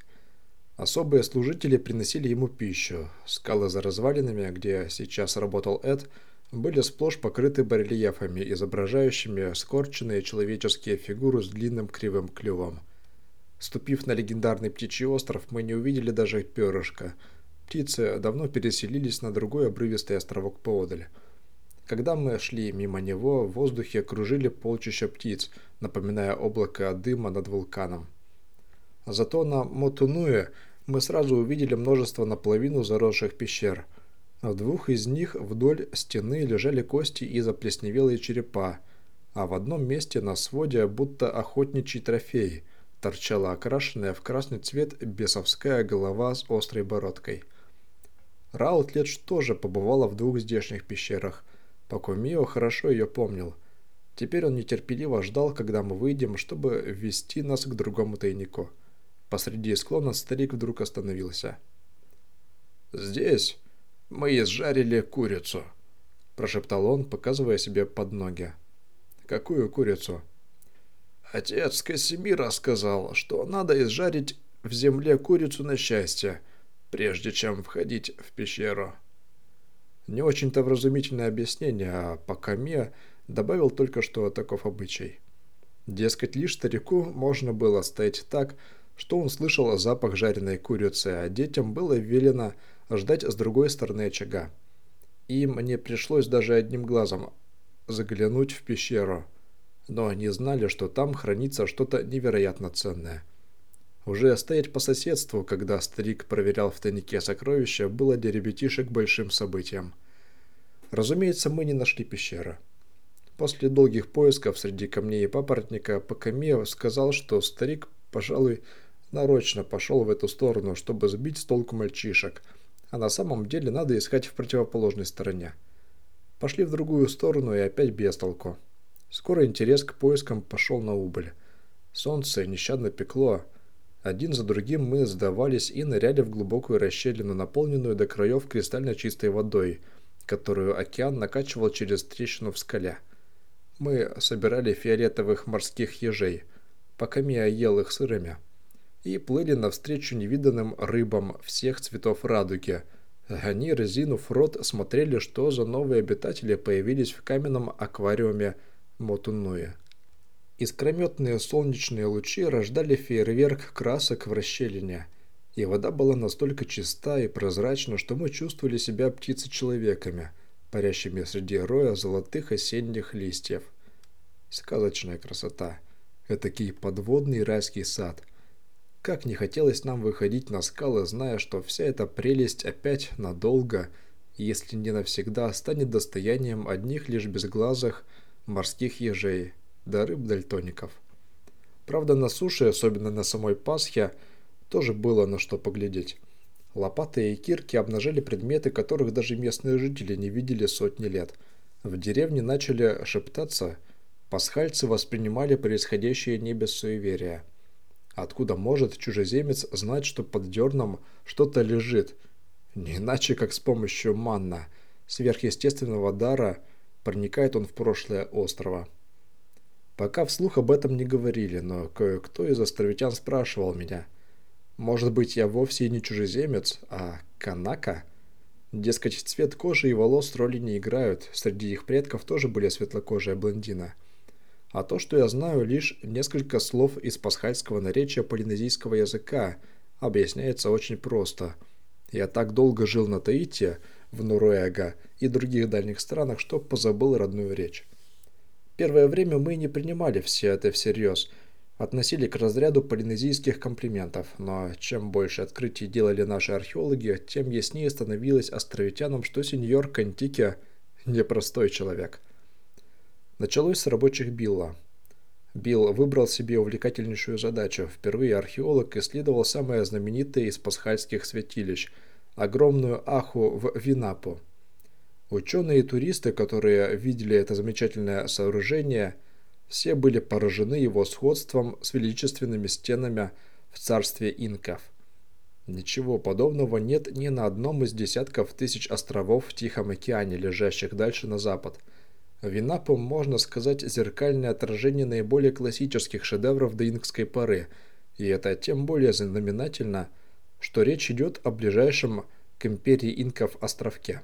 Особые служители приносили ему пищу. Скалы за развалинами, где сейчас работал Эд, были сплошь покрыты барельефами, изображающими скорченные человеческие фигуры с длинным кривым клювом. Ступив на легендарный птичий остров, мы не увидели даже перышка. Птицы давно переселились на другой обрывистый островок поодаль. Когда мы шли мимо него, в воздухе кружили полчища птиц, напоминая облако дыма над вулканом. Зато на Мотунуе мы сразу увидели множество наполовину заросших пещер. В двух из них вдоль стены лежали кости и заплесневелые черепа, а в одном месте на своде, будто охотничий трофей, торчала окрашенная в красный цвет бесовская голова с острой бородкой. Раутледж тоже побывала в двух здешних пещерах – Пакумио хорошо ее помнил. Теперь он нетерпеливо ждал, когда мы выйдем, чтобы ввести нас к другому тайнику. Посреди склона старик вдруг остановился. «Здесь Мы изжарили курицу», – прошептал он, показывая себе под ноги. «Какую курицу?» Отец Касимира сказал, что надо изжарить в земле курицу на счастье, прежде чем входить в пещеру. Не очень-то вразумительное объяснение, а Пакаме добавил только что таков обычай. Дескать, лишь старику можно было стоять так, что он слышал запах жареной курицы, а детям было велено ждать с другой стороны очага. Им не пришлось даже одним глазом заглянуть в пещеру, но они знали, что там хранится что-то невероятно ценное. Уже стоять по соседству, когда старик проверял в тайнике сокровища, было для ребятишек большим событием. Разумеется, мы не нашли пещеры. После долгих поисков среди камней и папоротника Покамеев сказал, что старик, пожалуй, нарочно пошел в эту сторону, чтобы сбить с толку мальчишек, а на самом деле надо искать в противоположной стороне. Пошли в другую сторону и опять без толку. Скоро интерес к поискам пошел на убыль. Солнце нещадно пекло. Один за другим мы сдавались и ныряли в глубокую расщелину, наполненную до краев кристально чистой водой, которую океан накачивал через трещину в скале. Мы собирали фиолетовых морских ежей, пока Мия ел их сырыми и плыли навстречу невиданным рыбам всех цветов радуги. Они, разинув рот, смотрели, что за новые обитатели появились в каменном аквариуме Мотунуя. Искрометные солнечные лучи рождали фейерверк красок в расщелине, и вода была настолько чиста и прозрачна, что мы чувствовали себя птицей-человеками, парящими среди роя золотых осенних листьев. Сказочная красота. Этакий подводный райский сад – как не хотелось нам выходить на скалы, зная, что вся эта прелесть опять надолго, если не навсегда, станет достоянием одних лишь безглазых морских ежей, да рыб-дальтоников. Правда, на суше, особенно на самой Пасхе, тоже было на что поглядеть. Лопаты и кирки обнажали предметы, которых даже местные жители не видели сотни лет. В деревне начали шептаться, пасхальцы воспринимали происходящее не без суеверия – Откуда может чужеземец знать, что под дерном что-то лежит? Не иначе, как с помощью манна, сверхъестественного дара, проникает он в прошлое острова. Пока вслух об этом не говорили, но кое-кто из островитян спрашивал меня. Может быть, я вовсе и не чужеземец, а канака? Дескать, цвет кожи и волос роли не играют, среди их предков тоже были светлокожие блондины. А то, что я знаю лишь несколько слов из пасхальского наречия полинезийского языка, объясняется очень просто. Я так долго жил на Таити, в Норуэго и других дальних странах, что позабыл родную речь. Первое время мы не принимали все это всерьез, относили к разряду полинезийских комплиментов, но чем больше открытий делали наши археологи, тем яснее становилось островитянам, что сеньор Кантике – непростой человек – Началось с рабочих Билла. Билл выбрал себе увлекательнейшую задачу. Впервые археолог исследовал самое знаменитое из пасхальских святилищ – огромную Аху в Винапу. Ученые и туристы, которые видели это замечательное сооружение, все были поражены его сходством с величественными стенами в царстве инков. Ничего подобного нет ни на одном из десятков тысяч островов в Тихом океане, лежащих дальше на запад – Винапу, можно сказать, зеркальное отражение наиболее классических шедевров доингской поры, и это тем более знаменательно, что речь идет о ближайшем к империи инков островке.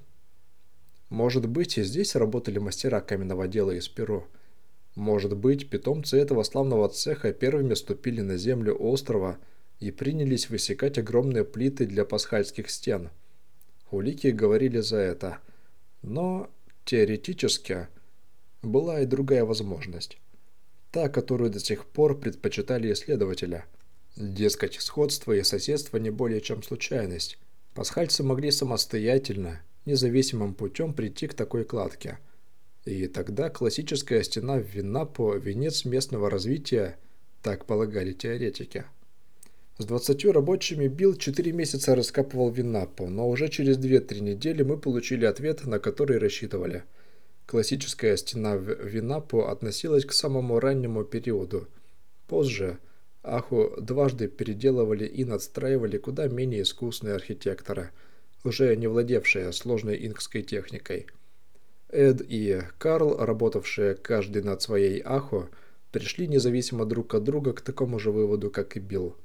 Может быть, и здесь работали мастера каменного дела из Перу. Может быть, питомцы этого славного цеха первыми ступили на землю острова и принялись высекать огромные плиты для пасхальских стен. Улики говорили за это. Но теоретически была и другая возможность. Та, которую до сих пор предпочитали исследователя. Дескать, сходство и соседство не более чем случайность. Пасхальцы могли самостоятельно, независимым путем прийти к такой кладке. И тогда классическая стена Виннапо – венец местного развития, так полагали теоретики. С 20 рабочими Билл 4 месяца раскапывал Виннапо, но уже через 2-3 недели мы получили ответ, на который рассчитывали – Классическая стена в Винапу относилась к самому раннему периоду. Позже Аху дважды переделывали и надстраивали куда менее искусные архитекторы. уже не владевшие сложной инкской техникой. Эд и Карл, работавшие каждый над своей Ахо, пришли независимо друг от друга к такому же выводу, как и Билл.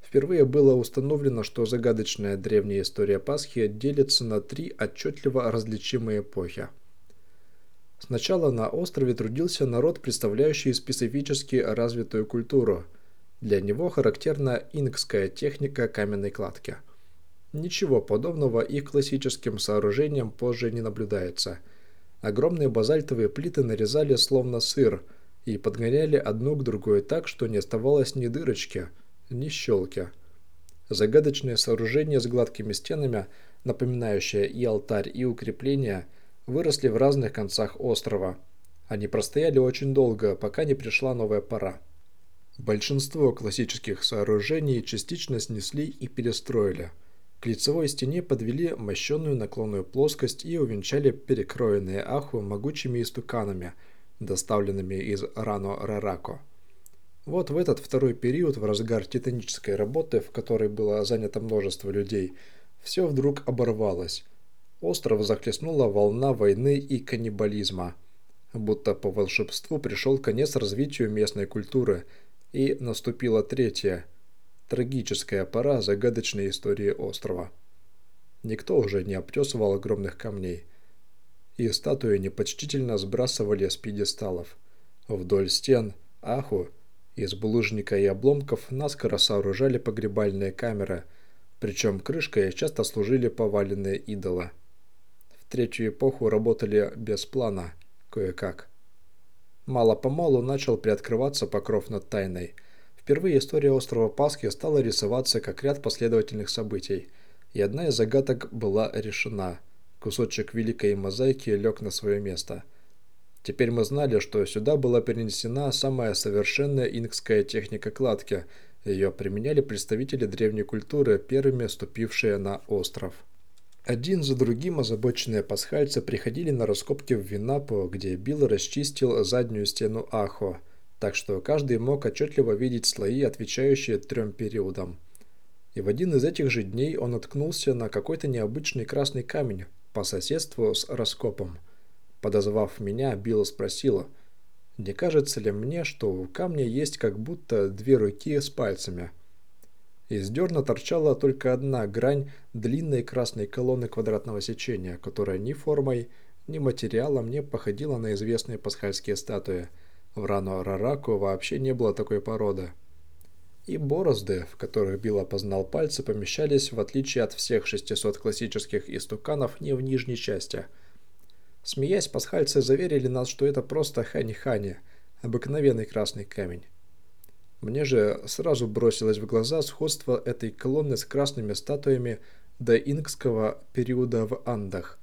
Впервые было установлено, что загадочная древняя история Пасхи делится на три отчетливо различимые эпохи. Сначала на острове трудился народ, представляющий специфически развитую культуру. Для него характерна инкская техника каменной кладки. Ничего подобного и классическим сооружениям позже не наблюдается. Огромные базальтовые плиты нарезали словно сыр и подгоняли одну к другой так, что не оставалось ни дырочки – ни щелки. Загадочные сооружения с гладкими стенами, напоминающие и алтарь, и укрепления, выросли в разных концах острова. Они простояли очень долго, пока не пришла новая пора. Большинство классических сооружений частично снесли и перестроили. К лицевой стене подвели мощенную наклонную плоскость и увенчали перекроенные аху могучими истуканами, доставленными из Рано-Рарако. Вот в этот второй период, в разгар титанической работы, в которой было занято множество людей, все вдруг оборвалось. Остров захлестнула волна войны и каннибализма. Будто по волшебству пришел конец развитию местной культуры, и наступила третья, трагическая пора загадочной истории острова. Никто уже не обтесывал огромных камней, и статуи непочтительно сбрасывали с пьедесталов. Вдоль стен Аху – из булыжника и обломков наскоро сооружали погребальные камеры, причем крышкой часто служили поваленные идолы. Третью эпоху работали без плана, кое-как. Мало-помалу начал приоткрываться покров над тайной. Впервые история острова Пасхи стала рисоваться как ряд последовательных событий, и одна из загадок была решена. Кусочек великой мозаики лег на свое место – Теперь мы знали, что сюда была перенесена самая совершенная инкская техника кладки. Ее применяли представители древней культуры, первыми ступившие на остров. Один за другим озабоченные пасхальцы приходили на раскопки в Винапу, где Билл расчистил заднюю стену Ахо, так что каждый мог отчетливо видеть слои, отвечающие трем периодам. И в один из этих же дней он наткнулся на какой-то необычный красный камень по соседству с раскопом – Подозвав меня, Билла спросила, не кажется ли мне, что у камня есть как будто две руки с пальцами. Из дерна торчала только одна грань длинной красной колонны квадратного сечения, которая ни формой, ни материалом не походила на известные пасхальские статуи. В Рано Рараку вообще не было такой породы. И борозды, в которых Билл опознал пальцы, помещались, в отличие от всех 600 классических истуканов, не в нижней части – Смеясь, пасхальцы заверили нас, что это просто хани-хани, обыкновенный красный камень. Мне же сразу бросилось в глаза сходство этой колонны с красными статуями до инкского периода в Андах.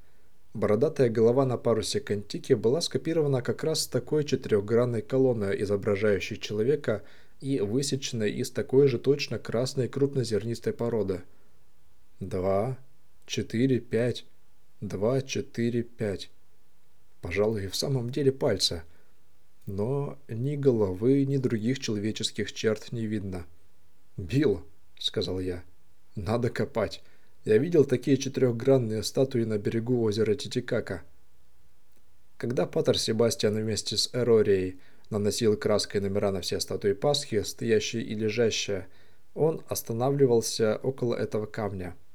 Бородатая голова на парусе Кантики была скопирована как раз с такой четырехгранной колонной, изображающей человека и высеченной из такой же точно красной крупнозернистой породы. Два, четыре, пять. Два, четыре, пять. Пожалуй, в самом деле пальца. Но ни головы, ни других человеческих черт не видно. «Билл», — сказал я, — «надо копать. Я видел такие четырехгранные статуи на берегу озера Титикака». Когда Паттер Себастьян вместе с Эрорией наносил краской номера на все статуи Пасхи, стоящие и лежащие, он останавливался около этого камня —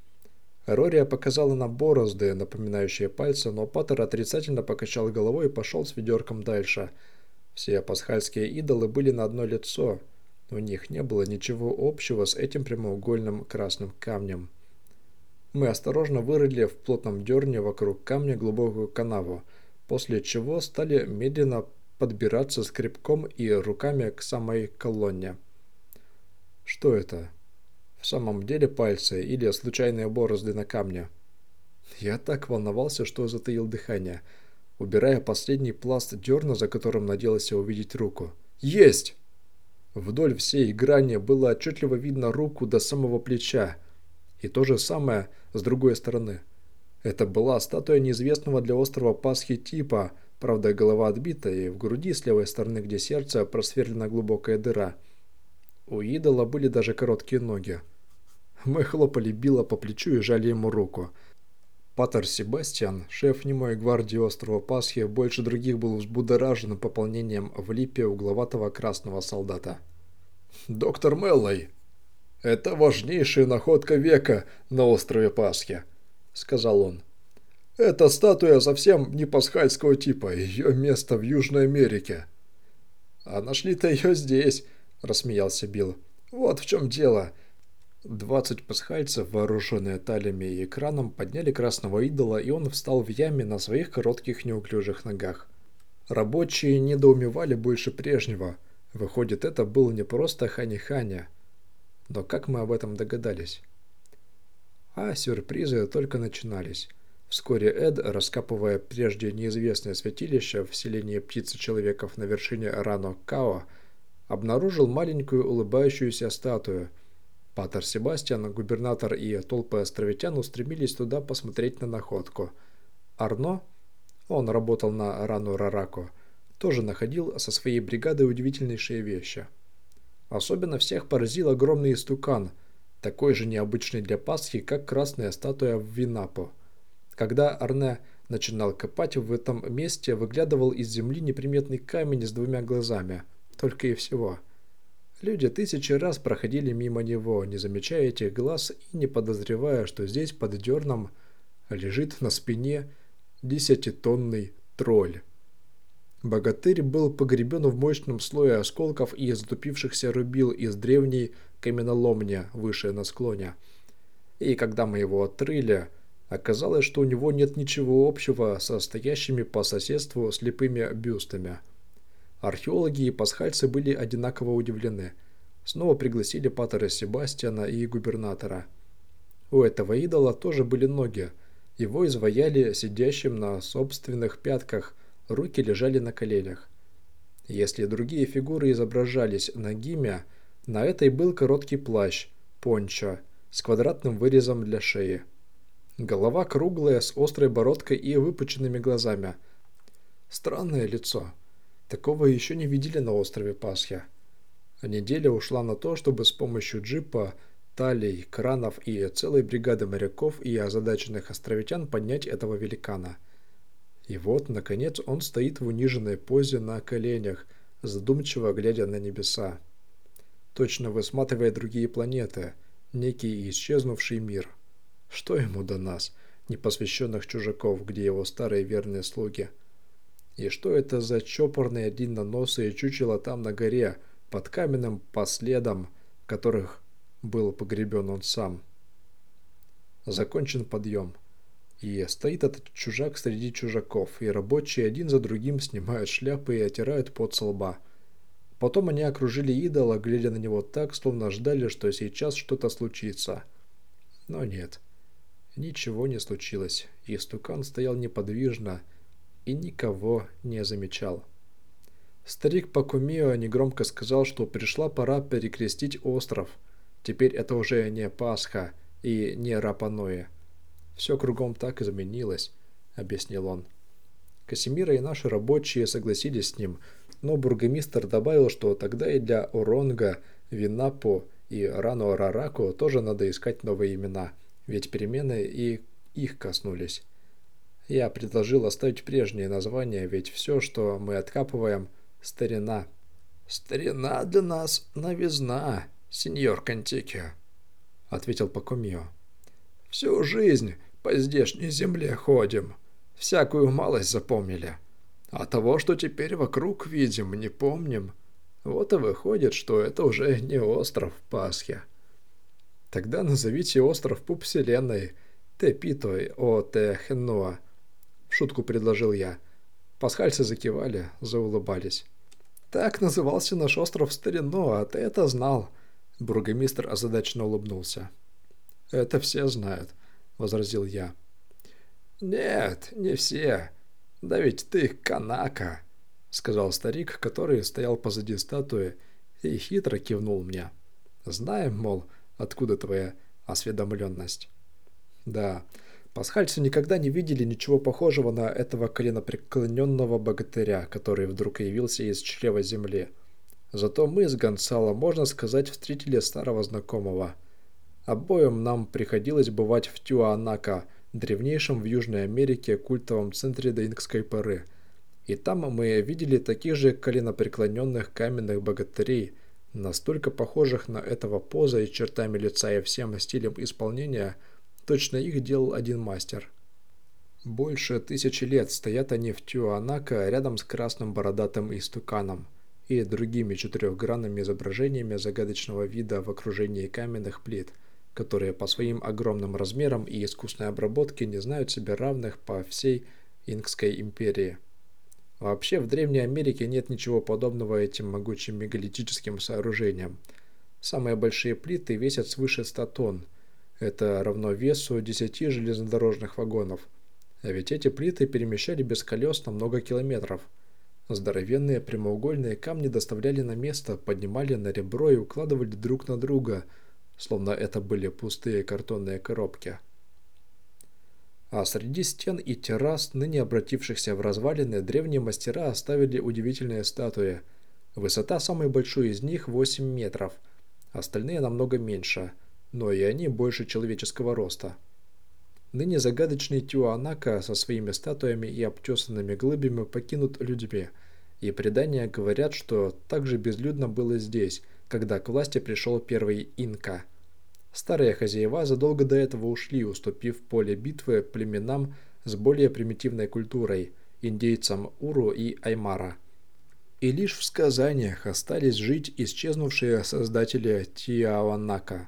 Рория показала на борозды, напоминающие пальцы, но Паттер отрицательно покачал головой и пошел с ведерком дальше. Все пасхальские идолы были на одно лицо. У них не было ничего общего с этим прямоугольным красным камнем. Мы осторожно вырыли в плотном дерне вокруг камня глубокую канаву, после чего стали медленно подбираться скребком и руками к самой колонне. «Что это?» в самом деле пальцы или случайные борозды на камне. Я так волновался, что затаил дыхание, убирая последний пласт дерна, за которым надеялся увидеть руку. «Есть!» Вдоль всей грани было отчетливо видно руку до самого плеча. И то же самое с другой стороны. Это была статуя неизвестного для острова Пасхи типа, правда голова отбита, и в груди с левой стороны, где сердце, просверлена глубокая дыра. У идола были даже короткие ноги. Мы хлопали Билла по плечу и жали ему руку. Патер Себастьян, шеф немой гвардии острова Пасхи, больше других был взбудоражен пополнением в липе угловатого красного солдата. «Доктор Меллой, это важнейшая находка века на острове Пасхи», — сказал он. «Эта статуя совсем не пасхальского типа, ее место в Южной Америке». «А нашли-то ее здесь», — рассмеялся Билл. «Вот в чем дело. Двадцать пасхальцев, вооруженные талями и экраном, подняли красного идола, и он встал в яме на своих коротких неуклюжих ногах. Рабочие недоумевали больше прежнего. Выходит, это был не просто Хани-Ханя. Но как мы об этом догадались? А сюрпризы только начинались. Вскоре Эд, раскапывая прежде неизвестное святилище в селении птицы-человеков на вершине Рано-Као, обнаружил маленькую улыбающуюся статую – Патер Себастьян, губернатор и толпы островитян устремились туда посмотреть на находку. Арно, он работал на Рану Рарако, тоже находил со своей бригадой удивительнейшие вещи. Особенно всех поразил огромный истукан, такой же необычный для Пасхи, как красная статуя в Винапо. Когда Арне начинал копать, в этом месте выглядывал из земли неприметный камень с двумя глазами, только и всего – Люди тысячи раз проходили мимо него, не замечая этих глаз и не подозревая, что здесь под дерном лежит на спине десятитонный тролль. Богатырь был погребен в мощном слое осколков и затупившихся рубил из древней каменоломни выше на склоне. И когда мы его отрыли, оказалось, что у него нет ничего общего со стоящими по соседству слепыми бюстами – Археологи и пасхальцы были одинаково удивлены. Снова пригласили патера Себастьяна и губернатора. У этого идола тоже были ноги. Его изваяли сидящим на собственных пятках, руки лежали на коленях. Если другие фигуры изображались нагими, на этой был короткий плащ, пончо, с квадратным вырезом для шеи. Голова круглая, с острой бородкой и выпученными глазами. Странное лицо. Такого еще не видели на острове Пасхи. А неделя ушла на то, чтобы с помощью джипа, талий, кранов и целой бригады моряков и озадаченных островитян поднять этого великана. И вот, наконец, он стоит в униженной позе на коленях, задумчиво глядя на небеса. Точно высматривая другие планеты, некий исчезнувший мир. Что ему до нас, непосвященных чужаков, где его старые верные слуги – и что это за чопорные длинноносые чучела там на горе, под каменным последом, которых был погребен он сам? Закончен подъем. И стоит этот чужак среди чужаков, и рабочие один за другим снимают шляпы и отирают пот со лба. Потом они окружили идола, глядя на него так, словно ждали, что сейчас что-то случится. Но нет. Ничего не случилось, и стукан стоял неподвижно, и никого не замечал. Старик Пакумио негромко сказал, что пришла пора перекрестить остров. Теперь это уже не Пасха и не Рапаноэ. Все кругом так изменилось, объяснил он. Касимира и наши рабочие согласились с ним, но бургомистр добавил, что тогда и для Оронга, Винапо и Рано Рарако тоже надо искать новые имена, ведь перемены и их коснулись. Я предложил оставить прежнее название, ведь все, что мы откапываем, старина. «Старина для нас новизна, сеньор Контики», — ответил Пакумио. «Всю жизнь по здешней земле ходим, всякую малость запомнили, а того, что теперь вокруг видим, не помним. Вот и выходит, что это уже не остров Пасхи». «Тогда назовите остров Пуп Вселенной, Тепитой о Технуа», шутку предложил я. Пасхальцы закивали, заулыбались. Так назывался наш остров в старину, а ты это знал. Бургомистр озадаченно улыбнулся. Это все знают, возразил я. Нет, не все. Да ведь ты канака, сказал старик, который стоял позади статуи и хитро кивнул мне. Знаем, мол, откуда твоя осведомленность. Да, Пасхальцы никогда не видели ничего похожего на этого коленопреклоненного богатыря, который вдруг явился из чрева земли. Зато мы с Гонсало, можно сказать, встретили старого знакомого. Обоим нам приходилось бывать в Тюанака, древнейшем в Южной Америке культовом центре доингской поры. И там мы видели таких же коленопреклоненных каменных богатырей, настолько похожих на этого поза и чертами лица и всем стилем исполнения, точно их делал один мастер. Больше тысячи лет стоят они в Тюанака рядом с красным бородатым истуканом и другими четырехгранными изображениями загадочного вида в окружении каменных плит – которые по своим огромным размерам и искусной обработке не знают себе равных по всей Инкской империи. Вообще в Древней Америке нет ничего подобного этим могучим мегалитическим сооружениям. Самые большие плиты весят свыше 100 тонн. Это равно весу 10 железнодорожных вагонов. А ведь эти плиты перемещали без колес на много километров. Здоровенные прямоугольные камни доставляли на место, поднимали на ребро и укладывали друг на друга – словно это были пустые картонные коробки. А среди стен и террас, ныне обратившихся в развалины, древние мастера оставили удивительные статуи. Высота самой большой из них 8 метров, остальные намного меньше, но и они больше человеческого роста. Ныне загадочный Тюанака со своими статуями и обтесанными глыбами покинут людьми, и предания говорят, что так же безлюдно было здесь – когда к власти пришел первый инка. Старые хозяева задолго до этого ушли, уступив поле битвы племенам с более примитивной культурой – индейцам Уру и Аймара. И лишь в сказаниях остались жить исчезнувшие создатели Тиауанака.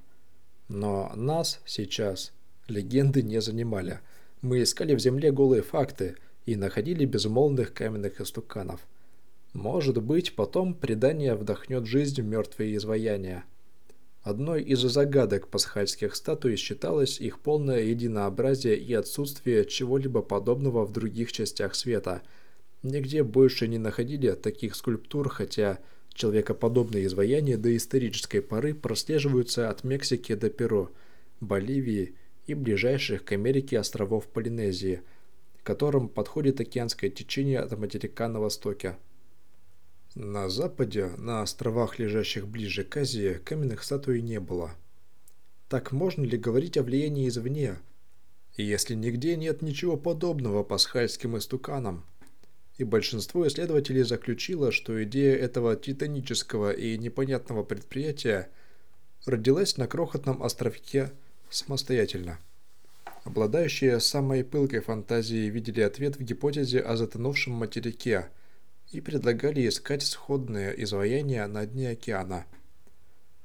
Но нас сейчас легенды не занимали. Мы искали в земле голые факты и находили безмолвных каменных истуканов – может быть, потом предание вдохнет жизнь в мертвые изваяния. Одной из загадок пасхальских статуй считалось их полное единообразие и отсутствие чего-либо подобного в других частях света. Нигде больше не находили таких скульптур, хотя человекоподобные изваяния до исторической поры прослеживаются от Мексики до Перу, Боливии и ближайших к Америке островов Полинезии, к которым подходит океанское течение от материка на востоке. На западе, на островах, лежащих ближе к Азии, каменных статуй не было. Так можно ли говорить о влиянии извне, если нигде нет ничего подобного пасхальским истуканам? И большинство исследователей заключило, что идея этого титанического и непонятного предприятия родилась на крохотном островке самостоятельно. Обладающие самой пылкой фантазией видели ответ в гипотезе о затонувшем материке – и предлагали искать сходное изваяние на дне океана.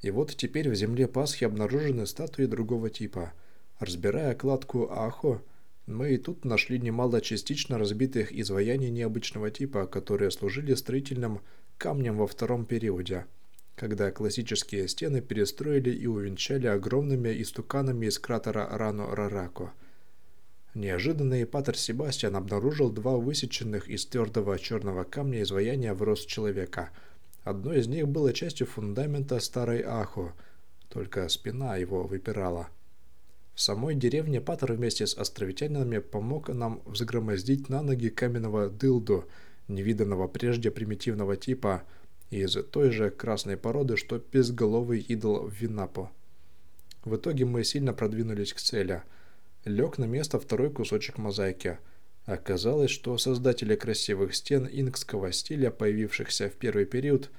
И вот теперь в земле Пасхи обнаружены статуи другого типа. Разбирая кладку Ахо, мы и тут нашли немало частично разбитых изваяний необычного типа, которые служили строительным камнем во втором периоде, когда классические стены перестроили и увенчали огромными истуканами из кратера Рано-Рарако – Неожиданно Патер Себастьян обнаружил два высеченных из твердого черного камня изваяния в рост человека. Одно из них было частью фундамента старой Ахо, только спина его выпирала. В самой деревне Патер вместе с островитянами помог нам взгромоздить на ноги каменного дылду, невиданного прежде примитивного типа, из той же красной породы, что безголовый идол в Винапо. В итоге мы сильно продвинулись к цели – лег на место второй кусочек мозаики. Оказалось, что создатели красивых стен инкского стиля, появившихся в первый период,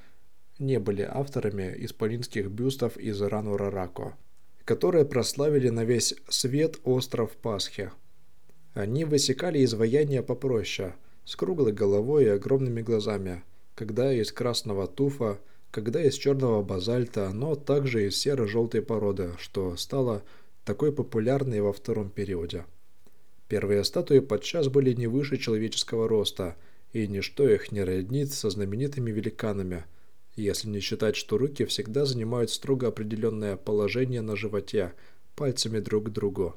не были авторами исполинских бюстов из Ранурарако, которые прославили на весь свет остров Пасхи. Они высекали изваяния попроще, с круглой головой и огромными глазами, когда из красного туфа, когда из черного базальта, но также из серо-желтой породы, что стало такой популярной во втором периоде. Первые статуи подчас были не выше человеческого роста, и ничто их не роднит со знаменитыми великанами, если не считать, что руки всегда занимают строго определенное положение на животе, пальцами друг к другу.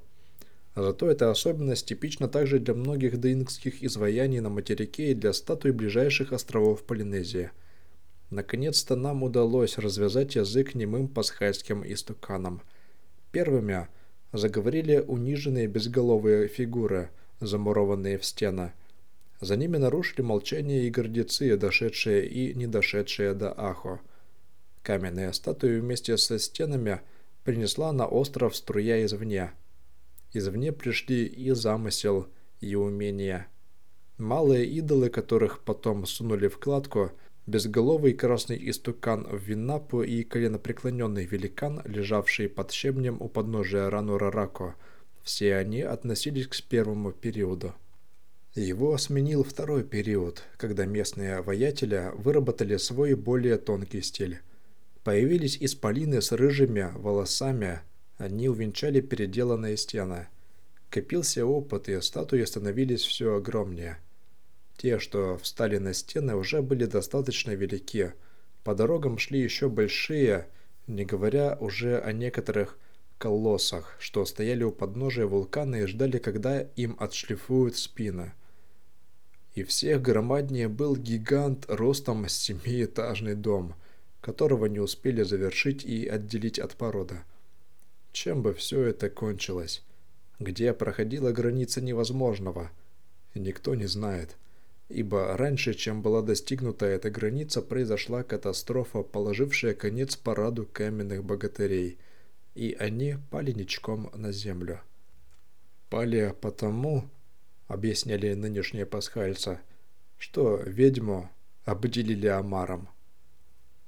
Зато эта особенность типична также для многих доингских изваяний на материке и для статуй ближайших островов Полинезии. Наконец-то нам удалось развязать язык немым пасхальским истуканам – Первыми заговорили униженные безголовые фигуры, замурованные в стены. За ними нарушили молчание и гордецы, дошедшие и не дошедшие до Ахо. Каменные статуи вместе со стенами принесла на остров струя извне. Извне пришли и замысел, и умения. Малые идолы, которых потом сунули в кладку, безголовый красный истукан в Виннапу и коленопреклоненный великан, лежавший под щебнем у подножия Рану Рарако, все они относились к первому периоду. Его сменил второй период, когда местные воятеля выработали свой более тонкий стиль. Появились исполины с рыжими волосами, они увенчали переделанные стены. Копился опыт, и статуи становились все огромнее. Те, что встали на стены, уже были достаточно велики. По дорогам шли еще большие, не говоря уже о некоторых колоссах, что стояли у подножия вулкана и ждали, когда им отшлифуют спины – и всех громаднее был гигант ростом семиэтажный дом, которого не успели завершить и отделить от породы. Чем бы все это кончилось? Где проходила граница невозможного? Никто не знает. Ибо раньше, чем была достигнута эта граница, произошла катастрофа, положившая конец параду каменных богатырей, и они пали ничком на землю. Пали потому, объясняли нынешние пасхальцы, что ведьму обделили омаром.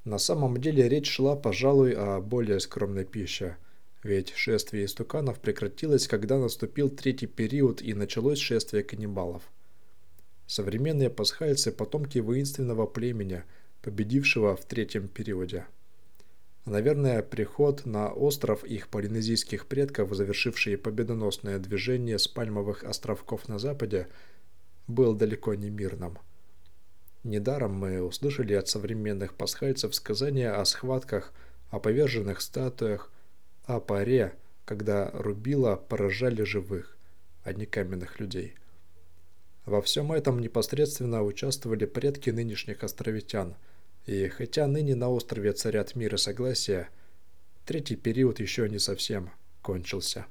На самом деле речь шла, пожалуй, о более скромной пище, ведь шествие истуканов прекратилось, когда наступил третий период и началось шествие каннибалов. Современные пасхальцы – потомки воинственного племени, победившего в третьем периоде – Наверное, приход на остров их полинезийских предков, завершивший победоносное движение с пальмовых островков на западе, был далеко не мирным. Недаром мы услышали от современных пасхальцев сказания о схватках, о поверженных статуях, о паре, когда рубила поражали живых, а не каменных людей. Во всем этом непосредственно участвовали предки нынешних островитян – и хотя ныне на острове царят мир и согласие, третий период еще не совсем кончился.